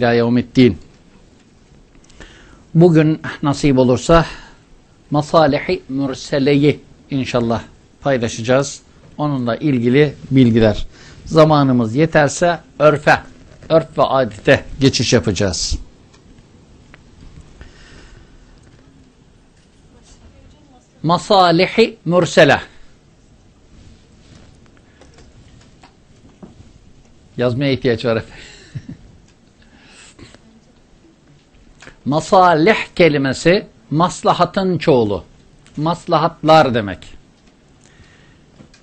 İlâ yevmiddin. Bugün nasip olursa Masalihi Mürsele'yi inşallah paylaşacağız. Onunla ilgili bilgiler. Zamanımız yeterse örfe, örf ve adete geçiş yapacağız. Masalihi Mürsele. Yazmaya ihtiyaç var efendim. Masalih kelimesi maslahatın çoğulu. Maslahatlar demek.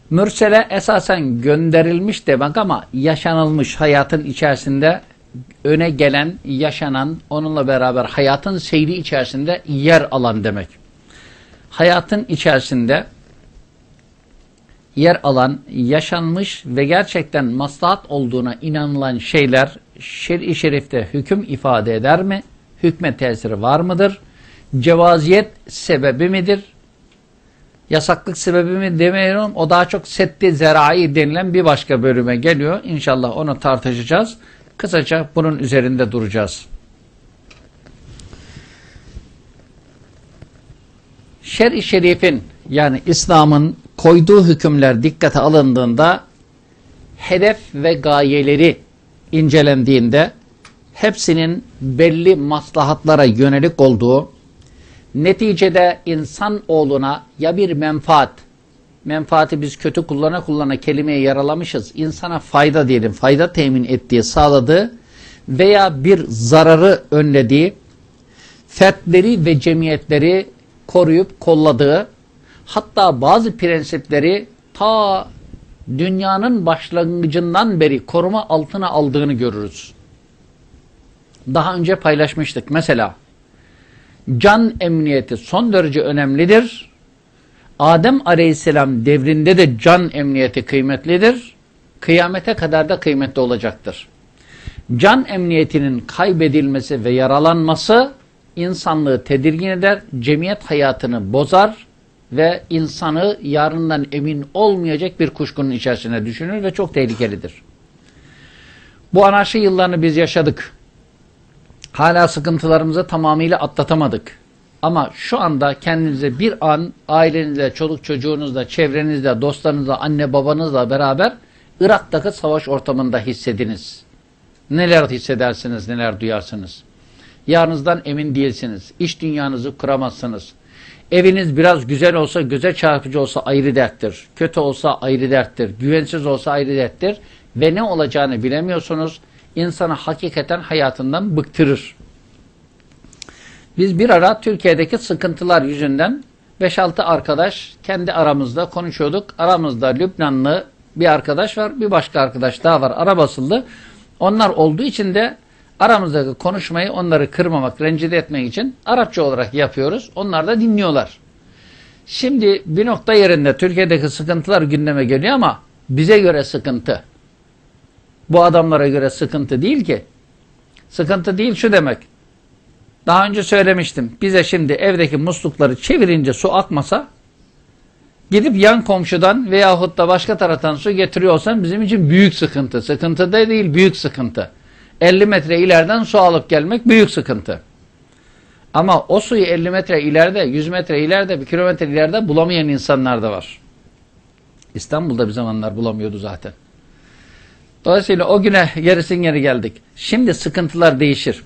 Mürsele esasen gönderilmiş demek ama yaşanılmış hayatın içerisinde öne gelen, yaşanan, onunla beraber hayatın seyri içerisinde yer alan demek. Hayatın içerisinde yer alan, yaşanmış ve gerçekten maslahat olduğuna inanılan şeyler şer'i şerifte hüküm ifade eder mi? Hükme tesiri var mıdır? Cevaziyet sebebi midir? Yasaklık sebebi mi demiyorum. O daha çok setti zerai denilen bir başka bölüme geliyor. İnşallah onu tartışacağız. Kısaca bunun üzerinde duracağız. Şer-i şerifin yani İslam'ın koyduğu hükümler dikkate alındığında hedef ve gayeleri incelendiğinde hepsinin belli maslahatlara yönelik olduğu, neticede insan oğluna ya bir menfaat, menfaati biz kötü kullana kullana kelimeye yaralamışız, insana fayda diyelim, fayda temin ettiği, sağladığı veya bir zararı önlediği, fertleri ve cemiyetleri koruyup kolladığı, hatta bazı prensipleri ta dünyanın başlangıcından beri koruma altına aldığını görürüz daha önce paylaşmıştık. Mesela can emniyeti son derece önemlidir. Adem aleyhisselam devrinde de can emniyeti kıymetlidir. Kıyamete kadar da kıymetli olacaktır. Can emniyetinin kaybedilmesi ve yaralanması insanlığı tedirgin eder, cemiyet hayatını bozar ve insanı yarından emin olmayacak bir kuşkunun içerisine düşünür ve çok tehlikelidir. Bu anarşi yıllarını biz yaşadık. Hala sıkıntılarımızı tamamıyla atlatamadık. Ama şu anda kendinize bir an ailenizle, çoluk çocuğunuzla, çevrenizle, dostlarınızla, anne babanızla beraber Irak'taki savaş ortamında hissediniz. Neler hissedersiniz, neler duyarsınız. Yarınızdan emin değilsiniz. İş dünyanızı kuramazsınız. Eviniz biraz güzel olsa, göze çarpıcı olsa ayrı derttir. Kötü olsa ayrı derttir. Güvensiz olsa ayrı derttir. Ve ne olacağını bilemiyorsunuz insanı hakikaten hayatından bıktırır. Biz bir ara Türkiye'deki sıkıntılar yüzünden 5-6 arkadaş kendi aramızda konuşuyorduk. Aramızda Lübnanlı bir arkadaş var, bir başka arkadaş daha var. Ara basıldı. Onlar olduğu için de aramızdaki konuşmayı onları kırmamak, rencide etmek için Arapça olarak yapıyoruz. Onlar da dinliyorlar. Şimdi bir nokta yerinde Türkiye'deki sıkıntılar gündeme geliyor ama bize göre sıkıntı. Bu adamlara göre sıkıntı değil ki. Sıkıntı değil şu demek. Daha önce söylemiştim. Bize şimdi evdeki muslukları çevirince su akmasa gidip yan komşudan veyahut da başka taraftan su getiriyorsan bizim için büyük sıkıntı. Sıkıntı da değil büyük sıkıntı. 50 metre ileriden su alıp gelmek büyük sıkıntı. Ama o suyu 50 metre ileride, 100 metre ileride, bir kilometre ileride bulamayan insanlar da var. İstanbul'da bir zamanlar bulamıyordu zaten. Dolayısıyla o güne gerisin geri geldik. Şimdi sıkıntılar değişir.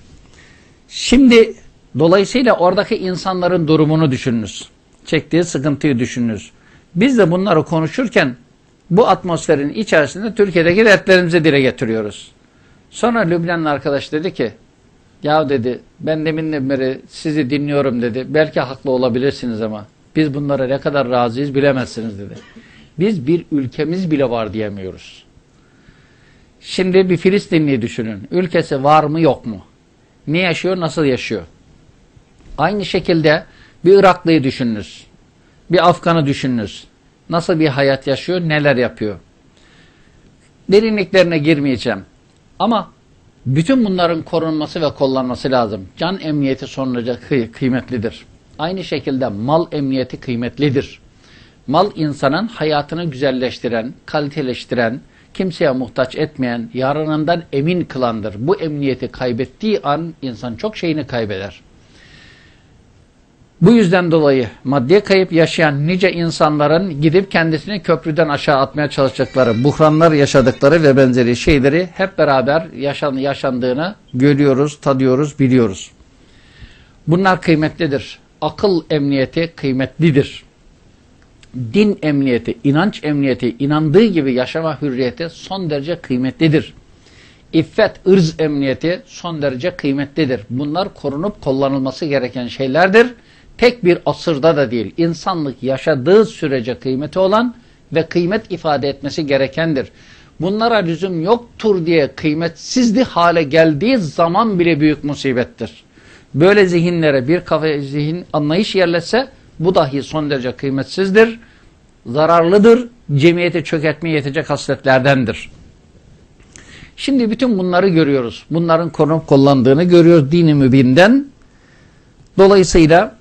Şimdi dolayısıyla oradaki insanların durumunu düşününüz. Çektiği sıkıntıyı düşününüz. Biz de bunları konuşurken bu atmosferin içerisinde Türkiye'deki dertlerimizi dile getiriyoruz. Sonra Lübnanlı arkadaş dedi ki ya dedi ben deminden beri sizi dinliyorum dedi. Belki haklı olabilirsiniz ama biz bunlara ne kadar razıyız bilemezsiniz dedi. Biz bir ülkemiz bile var diyemiyoruz. Şimdi bir Filistinli düşünün. Ülkesi var mı yok mu? Ne yaşıyor, nasıl yaşıyor? Aynı şekilde bir Iraklıyı düşününüz. Bir Afgan'ı düşününüz. Nasıl bir hayat yaşıyor, neler yapıyor? Derinliklerine girmeyeceğim. Ama bütün bunların korunması ve kollanması lazım. Can emniyeti son derece kıymetlidir. Aynı şekilde mal emniyeti kıymetlidir. Mal insanın hayatını güzelleştiren, kaliteleştiren, kimseye muhtaç etmeyen, yarınından emin kılandır. Bu emniyeti kaybettiği an insan çok şeyini kaybeder. Bu yüzden dolayı maddi kayıp yaşayan nice insanların gidip kendisini köprüden aşağı atmaya çalışacakları, buhranlar yaşadıkları ve benzeri şeyleri hep beraber yaşan, yaşandığını görüyoruz, tadıyoruz, biliyoruz. Bunlar kıymetlidir. Akıl emniyeti kıymetlidir. Din emniyeti, inanç emniyeti, inandığı gibi yaşama hürriyeti son derece kıymetlidir. İffet, ırz emniyeti son derece kıymetlidir. Bunlar korunup kullanılması gereken şeylerdir tek bir asırda da değil, insanlık yaşadığı sürece kıymeti olan ve kıymet ifade etmesi gerekendir. Bunlara lüzum yoktur diye kıymetsizli hale geldiği zaman bile büyük musibettir. Böyle zihinlere bir kafa zihin anlayış yerlese bu dahi son derece kıymetsizdir, zararlıdır, cemiyeti çökertmeye yetecek hasletlerdendir. Şimdi bütün bunları görüyoruz. Bunların konup kullandığını görüyoruz dini mübinden. Dolayısıyla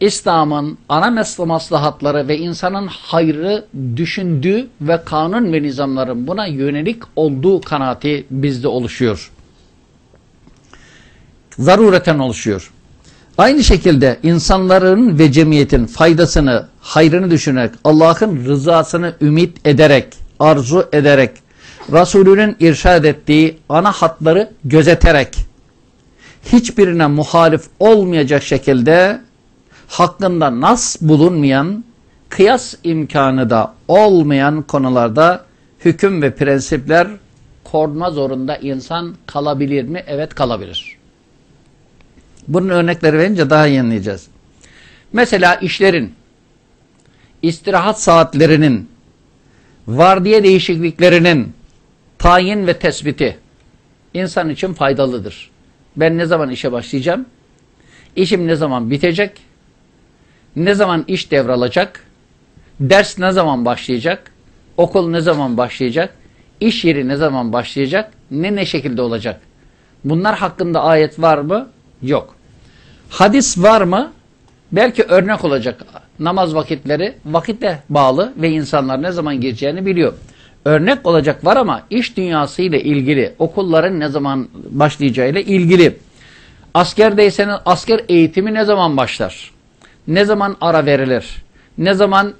İslam'ın ana maslahatları ve insanın hayrı düşündüğü ve kanun ve nizamların buna yönelik olduğu kanaati bizde oluşuyor. Zarureten oluşuyor. Aynı şekilde insanların ve cemiyetin faydasını, hayrını düşünerek, Allah'ın rızasını ümit ederek, arzu ederek, Resulünün irşad ettiği ana hatları gözeterek, hiçbirine muhalif olmayacak şekilde hakkında nas bulunmayan, kıyas imkanı da olmayan konularda hüküm ve prensipler koruma zorunda insan kalabilir mi? Evet kalabilir. Bunun örnekleri verince daha iyi anlayacağız. Mesela işlerin, istirahat saatlerinin, vardiya değişikliklerinin tayin ve tespiti insan için faydalıdır. Ben ne zaman işe başlayacağım? İşim ne zaman bitecek? ne zaman iş devralacak, ders ne zaman başlayacak, okul ne zaman başlayacak, iş yeri ne zaman başlayacak, ne ne şekilde olacak. Bunlar hakkında ayet var mı? Yok. Hadis var mı? Belki örnek olacak. Namaz vakitleri vakitle bağlı ve insanlar ne zaman gireceğini biliyor. Örnek olacak var ama iş dünyası ile ilgili, okulların ne zaman başlayacağıyla ilgili. Askerdeyseniz asker eğitimi ne zaman başlar? ne zaman ara verilir, ne zaman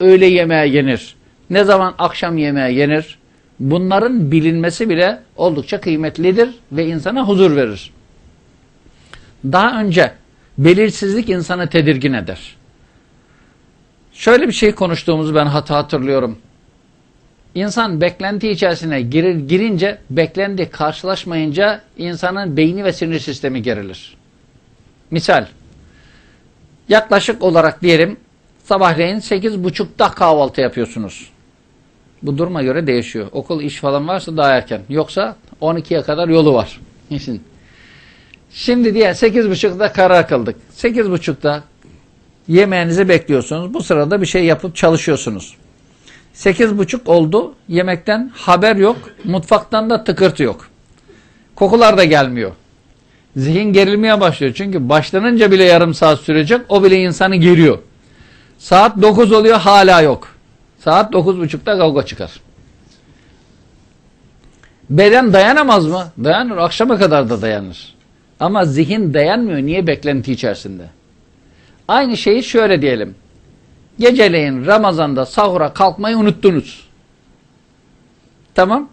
öğle yemeğe yenir, ne zaman akşam yemeğe yenir, bunların bilinmesi bile oldukça kıymetlidir ve insana huzur verir. Daha önce belirsizlik insanı tedirgin eder. Şöyle bir şey konuştuğumuzu ben hata hatırlıyorum. İnsan beklenti içerisine girir, girince, beklendi karşılaşmayınca insanın beyni ve sinir sistemi gerilir. Misal, Yaklaşık olarak diyelim sabahleyin 8.30'da kahvaltı yapıyorsunuz. Bu duruma göre değişiyor. Okul iş falan varsa daha erken. Yoksa 12'ye kadar yolu var. Niçin? Şimdi diye 8.30'da karar kıldık. 8.30'da yemeğinizi bekliyorsunuz. Bu sırada bir şey yapıp çalışıyorsunuz. 8.30 oldu. Yemekten haber yok. Mutfaktan da tıkırtı yok. Kokular da gelmiyor zihin gerilmeye başlıyor. Çünkü başlanınca bile yarım saat sürecek. O bile insanı geriyor. Saat 9 oluyor hala yok. Saat 9.30'da kavga çıkar. Beden dayanamaz mı? Dayanır. Akşama kadar da dayanır. Ama zihin dayanmıyor. Niye? Beklenti içerisinde. Aynı şeyi şöyle diyelim. Geceleyin Ramazan'da sahura kalkmayı unuttunuz. Tamam.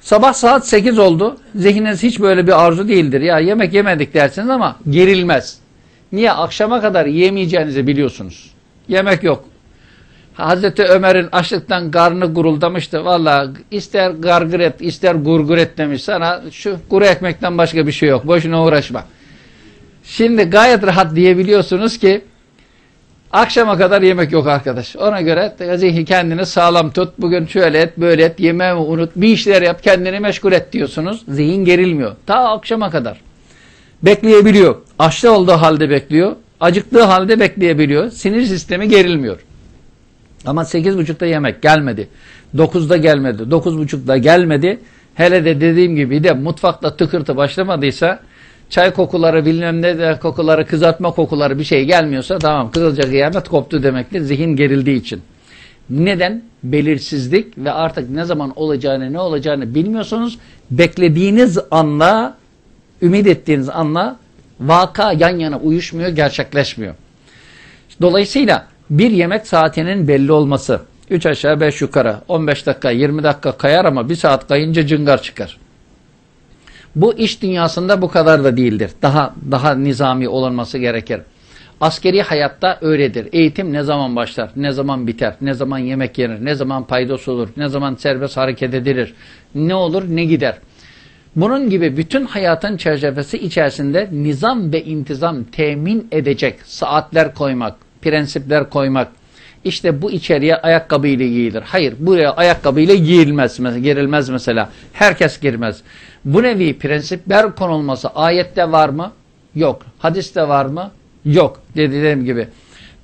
Sabah saat 8 oldu. Zihniniz hiç böyle bir arzu değildir. Ya yemek yemedik dersiniz ama gerilmez. Niye? Akşama kadar yemeyeceğinizi biliyorsunuz. Yemek yok. Hazreti Ömer'in açlıktan karnı guruldamıştı. Valla ister gargır et, ister gurgur et demiş sana. Şu kuru ekmekten başka bir şey yok. Boşuna uğraşma. Şimdi gayet rahat diyebiliyorsunuz ki Akşama kadar yemek yok arkadaş. Ona göre zihni kendini sağlam tut. Bugün şöyle et, böyle et, yemeği unut. Bir işler yap, kendini meşgul et diyorsunuz. Zihin gerilmiyor. Ta akşama kadar. Bekleyebiliyor. Açlı olduğu halde bekliyor. Acıktığı halde bekleyebiliyor. Sinir sistemi gerilmiyor. Ama 8.30'da yemek gelmedi. 9'da gelmedi. 9.30'da gelmedi. Hele de dediğim gibi de mutfakta tıkırtı başlamadıysa çay kokuları bilmem ne de kokuları kızartma kokuları bir şey gelmiyorsa tamam kızılca kıyamet koptu demektir zihin gerildiği için. Neden? Belirsizlik ve artık ne zaman olacağını ne olacağını bilmiyorsunuz. Beklediğiniz anla, ümit ettiğiniz anla vaka yan yana uyuşmuyor, gerçekleşmiyor. Dolayısıyla bir yemek saatinin belli olması, 3 aşağı 5 yukarı, 15 dakika, 20 dakika kayar ama 1 saat kayınca cıngar çıkar. Bu iş dünyasında bu kadar da değildir. Daha daha nizami olunması gerekir. Askeri hayatta öyledir. Eğitim ne zaman başlar, ne zaman biter, ne zaman yemek yenir, ne zaman paydos olur, ne zaman serbest hareket edilir, ne olur ne gider. Bunun gibi bütün hayatın çerçevesi içerisinde nizam ve intizam temin edecek saatler koymak, prensipler koymak. İşte bu içeriye ayakkabıyla giyilir. Hayır buraya ayakkabıyla giyilmez, girilmez mesela. Herkes girmez. Bu nevi prensipler konulması ayette var mı? Yok. Hadiste var mı? Yok. Dediğim gibi.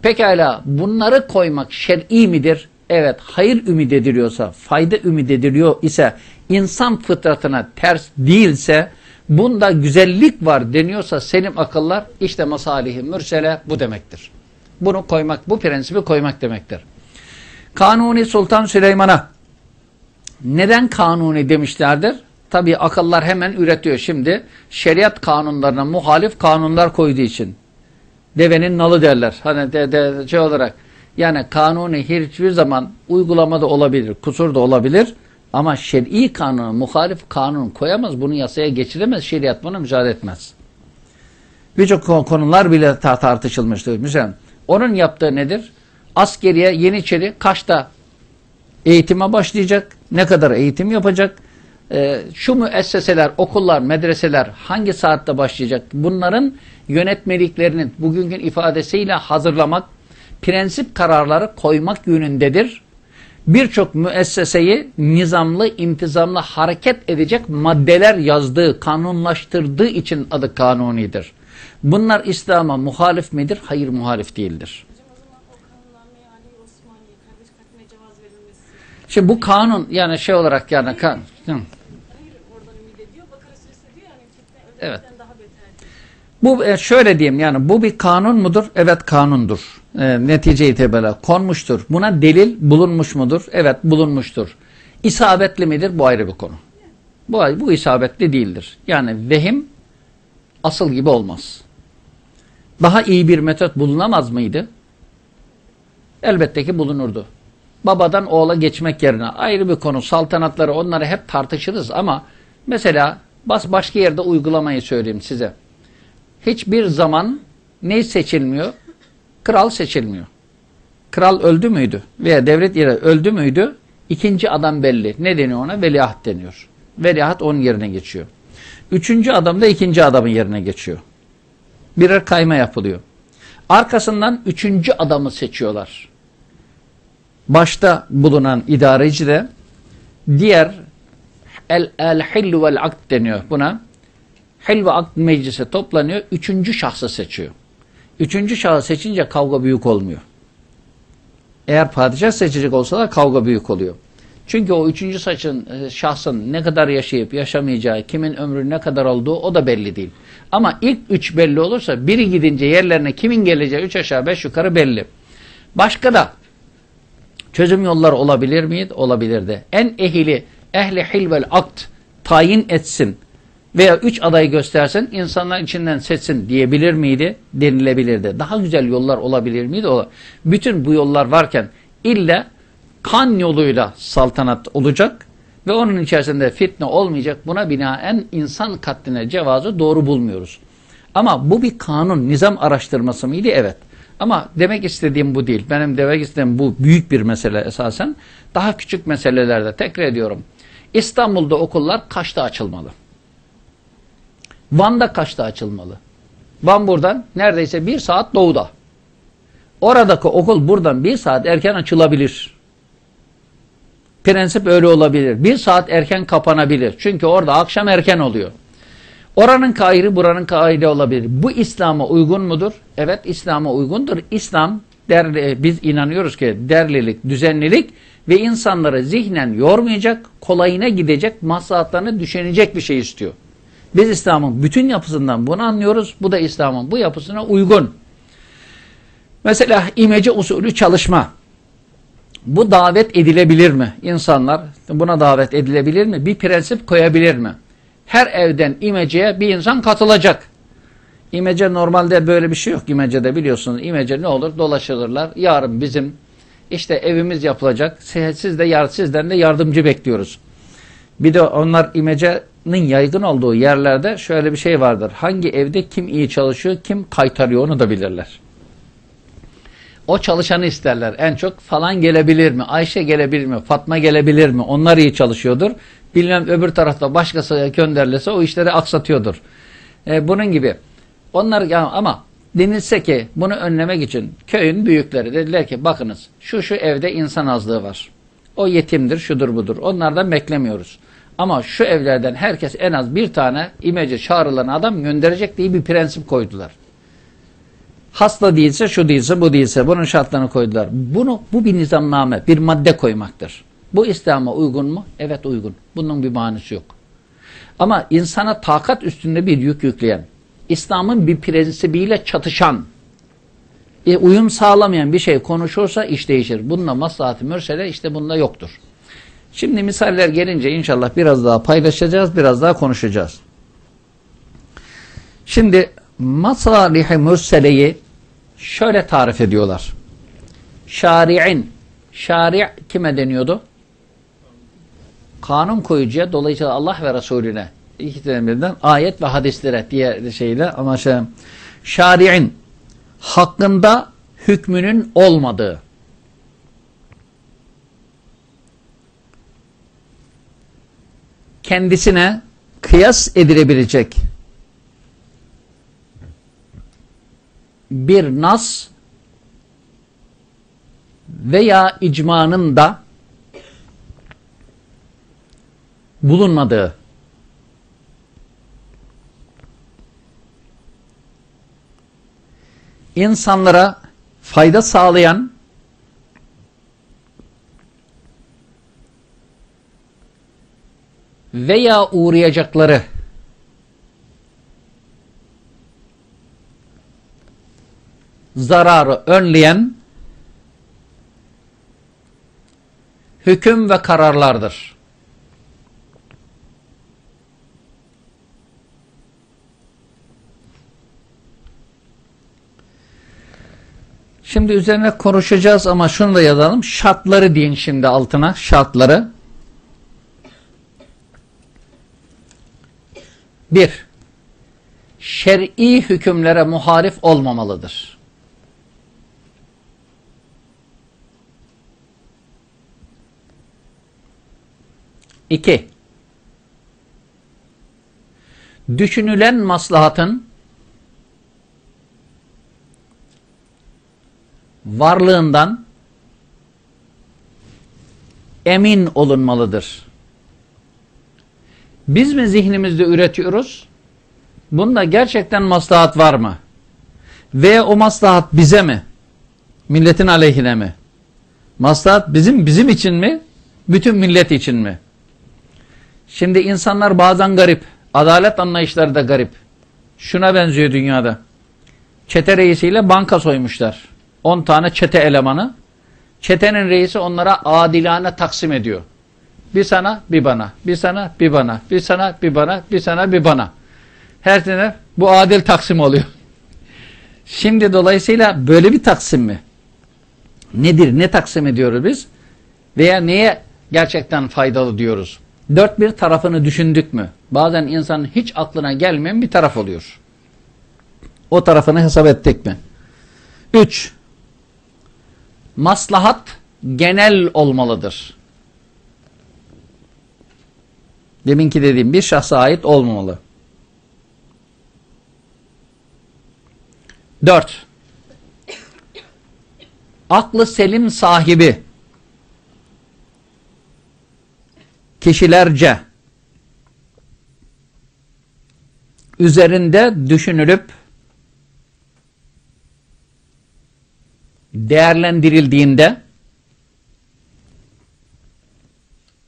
Pekala bunları koymak şer'i midir? Evet. Hayır ümit ediliyorsa, fayda ümit ediliyor ise, insan fıtratına ters değilse, bunda güzellik var deniyorsa selim akıllar işte masalihi mürsele bu demektir. Bunu koymak, bu prensibi koymak demektir. Kanuni Sultan Süleyman'a neden kanuni demişlerdir? Tabi akıllar hemen üretiyor şimdi. Şeriat kanunlarına muhalif kanunlar koyduğu için. Devenin nalı derler. Hani de, de, şey olarak. Yani kanuni hiçbir zaman uygulamada olabilir, kusur da olabilir. Ama şer'i kanunu, muhalif kanun koyamaz, bunu yasaya geçiremez, şeriat buna müsaade etmez. Birçok konular bile tartışılmıştır. Mesela onun yaptığı nedir? Askeriye Yeniçeri Kaş'ta eğitime başlayacak. Ne kadar eğitim yapacak? Ee, şu müesseseler, okullar, medreseler hangi saatte başlayacak? Bunların yönetmeliklerinin bugünkü ifadesiyle hazırlamak, prensip kararları koymak yönündedir. Birçok müesseseyi nizamlı, intizamlı hareket edecek maddeler yazdığı, kanunlaştırdığı için adı kanunidir. Bunlar İslam'a muhalif midir? Hayır muhalif değildir. Şimdi bu kanun yani şey olarak yani kan. Evet. Bu e, şöyle diyeyim yani bu bir kanun mudur? Evet kanundur. E, netice itibariyle konmuştur. Buna delil bulunmuş mudur? Evet bulunmuştur. İsabetli midir? Bu ayrı bir konu. Bu, bu isabetli değildir. Yani vehim asıl gibi olmaz. Daha iyi bir metot bulunamaz mıydı? Elbette ki bulunurdu. Babadan oğula geçmek yerine ayrı bir konu. Saltanatları onları hep tartışırız ama mesela bas başka yerde uygulamayı söyleyeyim size. Hiçbir zaman ne seçilmiyor? Kral seçilmiyor. Kral öldü müydü? Veya devlet yeri öldü müydü? İkinci adam belli. Ne deniyor ona? Veliaht deniyor. Veliaht onun yerine geçiyor. Üçüncü adam da ikinci adamın yerine geçiyor birer kayma yapılıyor. Arkasından üçüncü adamı seçiyorlar. Başta bulunan idareci de diğer el, el hillu vel akt deniyor buna. Hil ve akt meclise toplanıyor. Üçüncü şahsı seçiyor. Üçüncü şahsı seçince kavga büyük olmuyor. Eğer padişah seçecek olsa da kavga büyük oluyor. Çünkü o üçüncü saçın, e, şahsın ne kadar yaşayıp yaşamayacağı, kimin ömrü ne kadar olduğu o da belli değil. Ama ilk üç belli olursa biri gidince yerlerine kimin geleceği üç aşağı beş yukarı belli. Başka da çözüm yolları olabilir miydi? Olabilirdi. En ehili, ehli hilvel akt tayin etsin veya üç adayı göstersin, insanlar içinden seçsin diyebilir miydi? Denilebilirdi. Daha güzel yollar olabilir miydi? Bütün bu yollar varken illa kan yoluyla saltanat olacak ve onun içerisinde fitne olmayacak. Buna binaen insan katline cevazı doğru bulmuyoruz. Ama bu bir kanun, nizam araştırması mıydı? Evet. Ama demek istediğim bu değil. Benim demek istediğim bu büyük bir mesele esasen. Daha küçük meselelerde tekrar ediyorum. İstanbul'da okullar kaçta açılmalı? Van'da kaçta açılmalı? Van buradan neredeyse bir saat doğuda. Oradaki okul buradan bir saat erken açılabilir. Prensip öyle olabilir. Bir saat erken kapanabilir. Çünkü orada akşam erken oluyor. Oranın kairi buranın kairi olabilir. Bu İslam'a uygun mudur? Evet İslam'a uygundur. İslam derli, biz inanıyoruz ki derlilik, düzenlilik ve insanları zihnen yormayacak, kolayına gidecek, maslahatlarını düşünecek bir şey istiyor. Biz İslam'ın bütün yapısından bunu anlıyoruz. Bu da İslam'ın bu yapısına uygun. Mesela imece usulü çalışma. Bu davet edilebilir mi? İnsanlar buna davet edilebilir mi? Bir prensip koyabilir mi? Her evden imeceye bir insan katılacak. İmece normalde böyle bir şey yok İmece'de biliyorsunuz. İmece ne olur? Dolaşılırlar. Yarın bizim işte evimiz yapılacak. Siz de sizden de yardımcı bekliyoruz. Bir de onlar imecenin yaygın olduğu yerlerde şöyle bir şey vardır. Hangi evde kim iyi çalışıyor, kim kaytarıyor onu da bilirler. O çalışanı isterler. En çok falan gelebilir mi? Ayşe gelebilir mi? Fatma gelebilir mi? Onlar iyi çalışıyordur. Bilmem öbür tarafta başkası gönderilirse o işleri aksatıyordur. E, bunun gibi. Onlar ama denilse ki bunu önlemek için köyün büyükleri dediler ki bakınız şu şu evde insan azlığı var. O yetimdir, şudur budur. Onlardan beklemiyoruz. Ama şu evlerden herkes en az bir tane imece çağrılan adam gönderecek diye bir prensip koydular. Hasta değilse, şu değilse, bu değilse bunun şartlarını koydular. Bunu bu bir nizamname, bir madde koymaktır. Bu İslam'a uygun mu? Evet uygun. Bunun bir manisi yok. Ama insana takat üstünde bir yük yükleyen, İslam'ın bir prensibiyle çatışan, e, uyum sağlamayan bir şey konuşursa iş değişir. Bununla maslahat-ı mürsele işte bunda yoktur. Şimdi misaller gelince inşallah biraz daha paylaşacağız, biraz daha konuşacağız. Şimdi masalih-i mürseleyi şöyle tarif ediyorlar. Şari'in, şari' kime deniyordu? Kanun koyucuya, dolayısıyla Allah ve Resulüne. İki tanesinden ayet ve hadislere diye şeyle ama şey, şari'in. Hakkında hükmünün olmadığı. Kendisine kıyas edilebilecek bir nas veya icmanın da bulunmadığı. İnsanlara fayda sağlayan veya uğrayacakları zararı önleyen hüküm ve kararlardır. Şimdi üzerine konuşacağız ama şunu da yazalım. Şartları deyin şimdi altına. Şartları. Bir, şer'i hükümlere muharif olmamalıdır. İki, düşünülen maslahatın varlığından emin olunmalıdır. Biz mi zihnimizde üretiyoruz? Bunda gerçekten maslahat var mı? Veya o maslahat bize mi? Milletin aleyhine mi? Maslahat bizim bizim için mi? Bütün millet için mi? Şimdi insanlar bazen garip. Adalet anlayışları da garip. Şuna benziyor dünyada. Çete reisiyle banka soymuşlar. 10 tane çete elemanı. Çetenin reisi onlara adilane taksim ediyor. Bir sana, bir bana. Bir sana, bir bana. Bir sana, bir bana. Bir sana, bir bana. Her sene bu adil taksim oluyor. Şimdi dolayısıyla böyle bir taksim mi? Nedir? Ne taksim ediyoruz biz? Veya neye gerçekten faydalı diyoruz? Dört bir tarafını düşündük mü? Bazen insanın hiç aklına gelmeyen bir taraf oluyor. O tarafını hesap ettik mi? Üç, maslahat genel olmalıdır. Deminki dediğim bir şahsa ait olmamalı. Dört. Aklı selim sahibi kişilerce üzerinde düşünülüp değerlendirildiğinde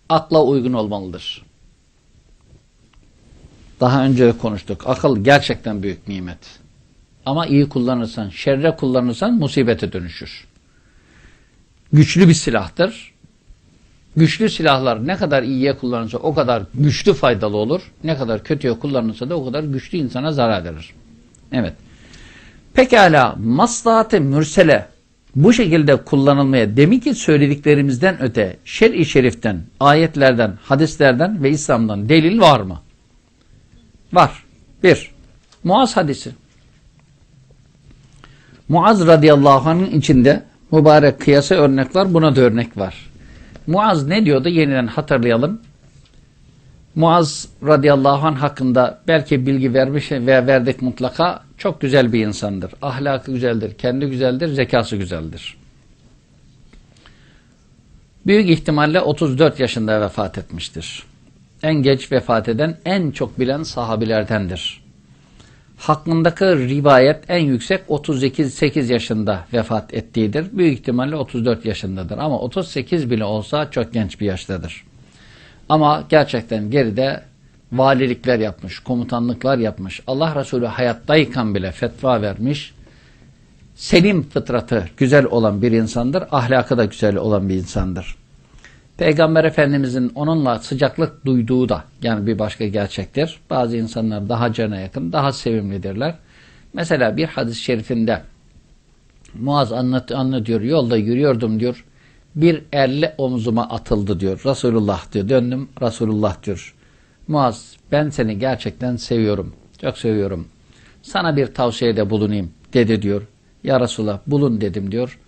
akla uygun olmalıdır. Daha önce konuştuk. Akıl gerçekten büyük nimet. Ama iyi kullanırsan, şerre kullanırsan musibete dönüşür. güçlü bir silahtır. Güçlü silahlar ne kadar iyiye kullanılsa o kadar güçlü faydalı olur. Ne kadar kötüye kullanılsa da o kadar güçlü insana zarar verir. Evet. Pekala maslahat-ı mürsele bu şekilde kullanılmaya demin ki söylediklerimizden öte şer-i şeriften, ayetlerden, hadislerden ve İslam'dan delil var mı? Var. Bir, Muaz hadisi. Muaz radıyallahu anh'ın içinde mübarek kıyası örnek var. Buna da örnek var. Muaz ne diyordu? Yeniden hatırlayalım. Muaz radıyallahu anh hakkında belki bilgi vermiş ve verdik mutlaka. Çok güzel bir insandır. Ahlakı güzeldir, kendi güzeldir, zekası güzeldir. Büyük ihtimalle 34 yaşında vefat etmiştir. En geç vefat eden, en çok bilen sahabilerdendir. Hakkındaki rivayet en yüksek 38 yaşında vefat ettiğidir. Büyük ihtimalle 34 yaşındadır. Ama 38 bile olsa çok genç bir yaştadır. Ama gerçekten geride valilikler yapmış, komutanlıklar yapmış. Allah Resulü hayattayken bile fetva vermiş. Selim fıtratı güzel olan bir insandır. Ahlakı da güzel olan bir insandır. Peygamber Efendimizin onunla sıcaklık duyduğu da yani bir başka gerçektir. Bazı insanlar daha cana yakın, daha sevimlidirler. Mesela bir hadis-i şerifinde Muaz anlat, anlatıyor, yolda yürüyordum diyor. Bir elle omzuma atıldı diyor. Resulullah diyor. Döndüm Resulullah diyor. Muaz ben seni gerçekten seviyorum. Çok seviyorum. Sana bir tavsiyede bulunayım dedi diyor. Ya Resulullah bulun dedim diyor.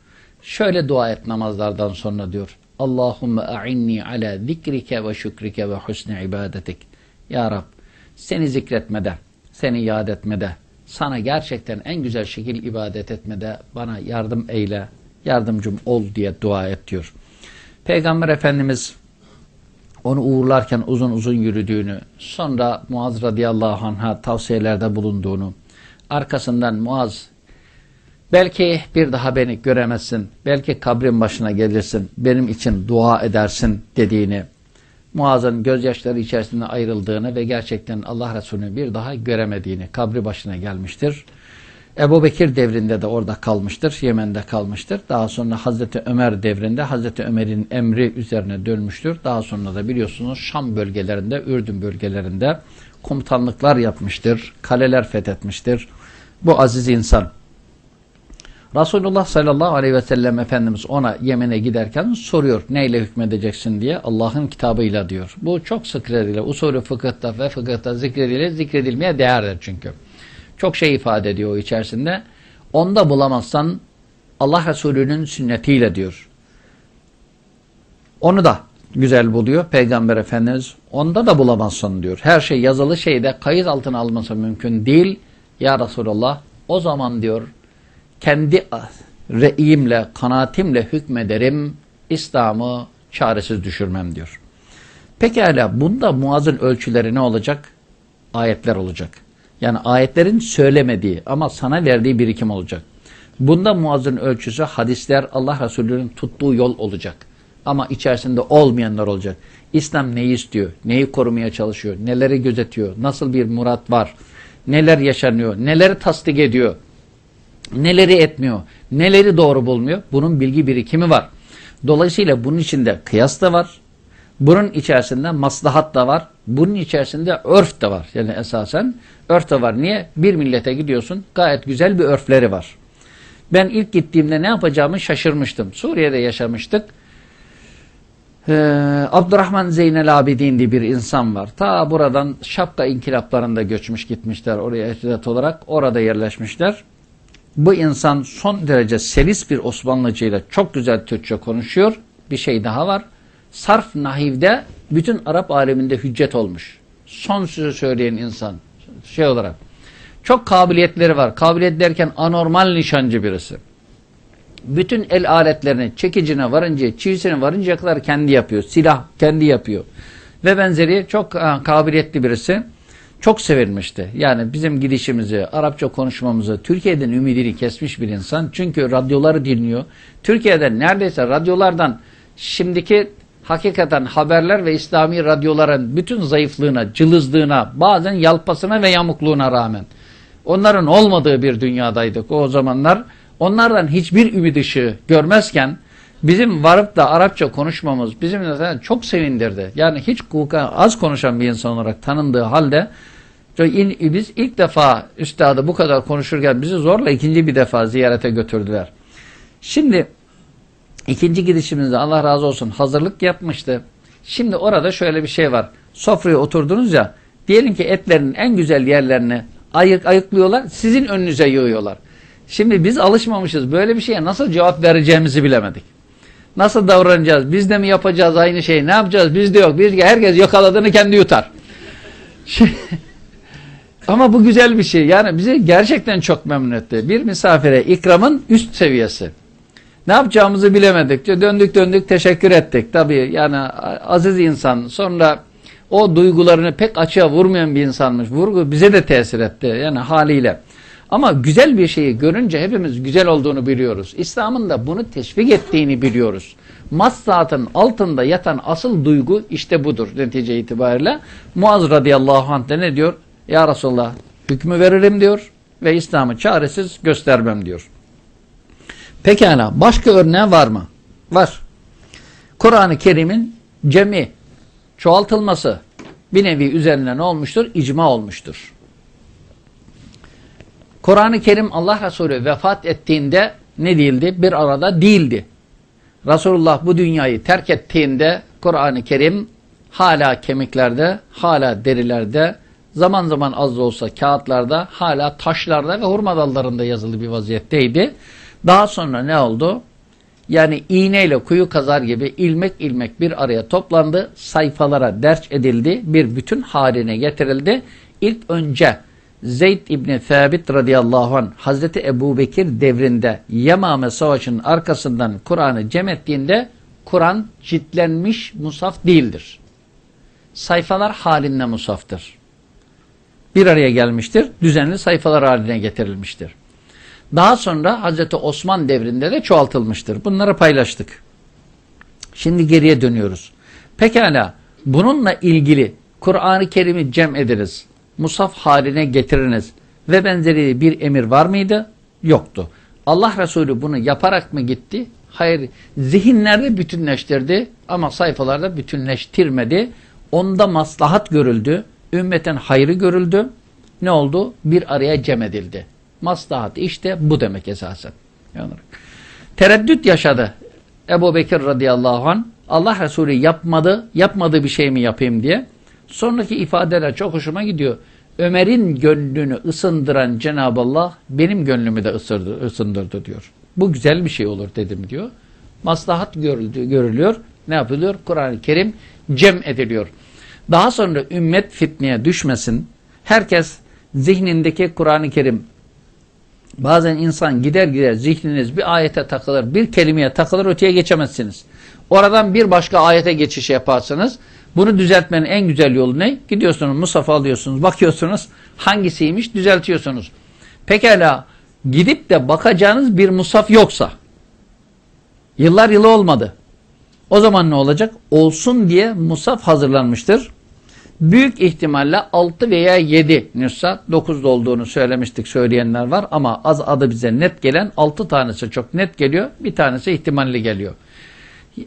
Şöyle dua et namazlardan sonra diyor. Allahümme a'inni ala zikrike ve şükrike ve husni ibadetik. Ya Rab seni zikretmede, seni yad etmede, sana gerçekten en güzel şekil ibadet etmede bana yardım eyle, yardımcım ol diye dua et diyor. Peygamber Efendimiz onu uğurlarken uzun uzun yürüdüğünü, sonra Muaz radıyallahu anh'a tavsiyelerde bulunduğunu, arkasından Muaz belki bir daha beni göremezsin, belki kabrin başına gelirsin, benim için dua edersin dediğini, Muaz'ın gözyaşları içerisinde ayrıldığını ve gerçekten Allah Resulü'nü bir daha göremediğini, kabri başına gelmiştir. Ebu Bekir devrinde de orada kalmıştır, Yemen'de kalmıştır. Daha sonra Hazreti Ömer devrinde Hazreti Ömer'in emri üzerine dönmüştür. Daha sonra da biliyorsunuz Şam bölgelerinde, Ürdün bölgelerinde komutanlıklar yapmıştır, kaleler fethetmiştir. Bu aziz insan. Resulullah sallallahu aleyhi ve sellem Efendimiz ona Yemen'e giderken soruyor neyle hükmedeceksin diye Allah'ın kitabıyla diyor. Bu çok zikredilir. Usulü fıkıhta ve fıkıhta zikredilir. Zikredilmeye değerdir çünkü. Çok şey ifade ediyor o içerisinde. Onda bulamazsan Allah Resulü'nün sünnetiyle diyor. Onu da güzel buluyor Peygamber Efendimiz. Onda da bulamazsın diyor. Her şey yazılı şeyde kayıt altına alması mümkün değil. Ya Resulallah o zaman diyor kendi re'imle, kanaatimle hükmederim. İslam'ı çaresiz düşürmem diyor. Pekala bunda Muaz'ın ölçüleri ne olacak? Ayetler olacak. Yani ayetlerin söylemediği ama sana verdiği birikim olacak. Bunda Muaz'ın ölçüsü hadisler Allah Resulü'nün tuttuğu yol olacak. Ama içerisinde olmayanlar olacak. İslam neyi istiyor? Neyi korumaya çalışıyor? Neleri gözetiyor? Nasıl bir murat var? Neler yaşanıyor? Neleri tasdik ediyor? Neleri etmiyor? Neleri doğru bulmuyor? Bunun bilgi birikimi var. Dolayısıyla bunun içinde kıyas da var. Bunun içerisinde maslahat da var. Bunun içerisinde örf de var. Yani esasen örf de var. Niye? Bir millete gidiyorsun. Gayet güzel bir örfleri var. Ben ilk gittiğimde ne yapacağımı şaşırmıştım. Suriye'de yaşamıştık. Ee, Abdurrahman Zeynel Abidin diye bir insan var. Ta buradan şapka inkılaplarında göçmüş gitmişler oraya ehlilet olarak. Orada yerleşmişler. Bu insan son derece selis bir Osmanlıca ile çok güzel Türkçe konuşuyor. Bir şey daha var. Sarf nahivde bütün Arap aleminde hüccet olmuş. Son sözü söyleyen insan şey olarak. Çok kabiliyetleri var. Kabiliyet derken anormal nişancı birisi. Bütün el aletlerini çekicine varınca, çivisine varıncaya kadar kendi yapıyor. Silah kendi yapıyor. Ve benzeri çok kabiliyetli birisi. Çok sevilmişti. Yani bizim gidişimizi, Arapça konuşmamızı, Türkiye'den ümidini kesmiş bir insan. Çünkü radyoları dinliyor. Türkiye'de neredeyse radyolardan şimdiki hakikaten haberler ve İslami radyoların bütün zayıflığına, cılızlığına, bazen yalpasına ve yamukluğuna rağmen onların olmadığı bir dünyadaydık o zamanlar. Onlardan hiçbir ümit ışığı görmezken Bizim varıp da Arapça konuşmamız bizim zaten çok sevindirdi. Yani hiç az konuşan bir insan olarak tanındığı halde biz ilk defa üstadı bu kadar konuşurken bizi zorla ikinci bir defa ziyarete götürdüler. Şimdi ikinci gidişimizde Allah razı olsun hazırlık yapmıştı. Şimdi orada şöyle bir şey var. Sofraya oturdunuz ya diyelim ki etlerin en güzel yerlerini ayık ayıklıyorlar sizin önünüze yığıyorlar. Şimdi biz alışmamışız. Böyle bir şeye nasıl cevap vereceğimizi bilemedik. Nasıl davranacağız? Biz de mi yapacağız aynı şeyi? Ne yapacağız? Biz de yok. Biz herkes yakaladığını kendi yutar. Ama bu güzel bir şey. Yani bizi gerçekten çok memnun etti. Bir misafire ikramın üst seviyesi. Ne yapacağımızı bilemedikçe döndük döndük teşekkür ettik. Tabii yani aziz insan sonra o duygularını pek açığa vurmayan bir insanmış. Vurgu bize de tesir etti yani haliyle. Ama güzel bir şeyi görünce hepimiz güzel olduğunu biliyoruz. İslam'ın da bunu teşvik ettiğini biliyoruz. Maslahatın altında yatan asıl duygu işte budur netice itibariyle. Muaz radıyallahu anh de ne diyor? Ya Resulallah hükmü veririm diyor ve İslam'ı çaresiz göstermem diyor. Pekala başka örneği var mı? Var. Kur'an-ı Kerim'in cemi, çoğaltılması bir nevi üzerine ne olmuştur? İcma olmuştur. Kur'an-ı Kerim Allah Resulü vefat ettiğinde ne değildi? Bir arada değildi. Resulullah bu dünyayı terk ettiğinde Kur'an-ı Kerim hala kemiklerde, hala derilerde, zaman zaman az da olsa kağıtlarda, hala taşlarda ve hurma dallarında yazılı bir vaziyetteydi. Daha sonra ne oldu? Yani iğneyle kuyu kazar gibi ilmek ilmek bir araya toplandı, sayfalara derç edildi, bir bütün haline getirildi. İlk önce Zeyd İbni Thabit radıyallahu anh Hazreti Ebu Bekir devrinde Yemame Savaşı'nın arkasından Kur'an'ı cem ettiğinde Kur'an ciltlenmiş musaf değildir. Sayfalar halinde musaftır. Bir araya gelmiştir, düzenli sayfalar haline getirilmiştir. Daha sonra Hazreti Osman devrinde de çoğaltılmıştır. Bunları paylaştık. Şimdi geriye dönüyoruz. Pekala bununla ilgili Kur'an-ı Kerim'i cem ediniz musaf haline getiriniz ve benzeri bir emir var mıydı? Yoktu. Allah Resulü bunu yaparak mı gitti? Hayır. Zihinlerde bütünleştirdi ama sayfalarda bütünleştirmedi. Onda maslahat görüldü. Ümmetin hayrı görüldü. Ne oldu? Bir araya cem edildi. Maslahat işte bu demek esasen. Tereddüt yaşadı. Ebu Bekir radıyallahu anh Allah Resulü yapmadı, yapmadığı bir şey mi yapayım diye. Sonraki ifadeler çok hoşuma gidiyor. Ömer'in gönlünü ısındıran Cenab-ı Allah benim gönlümü de ısırdı, ısındırdı diyor. Bu güzel bir şey olur dedim diyor. Maslahat görüldü, görülüyor. Ne yapılıyor? Kur'an-ı Kerim cem ediliyor. Daha sonra ümmet fitneye düşmesin. Herkes zihnindeki Kur'an-ı Kerim bazen insan gider gider zihniniz bir ayete takılır, bir kelimeye takılır öteye geçemezsiniz. Oradan bir başka ayete geçiş yaparsınız. Bunu düzeltmenin en güzel yolu ne? Gidiyorsunuz Mustafa alıyorsunuz, bakıyorsunuz hangisiymiş düzeltiyorsunuz. Pekala gidip de bakacağınız bir musaf yoksa yıllar yılı olmadı. O zaman ne olacak? Olsun diye musaf hazırlanmıştır. Büyük ihtimalle 6 veya 7 nüsha 9'da olduğunu söylemiştik söyleyenler var ama az adı bize net gelen 6 tanesi çok net geliyor bir tanesi ihtimalli geliyor.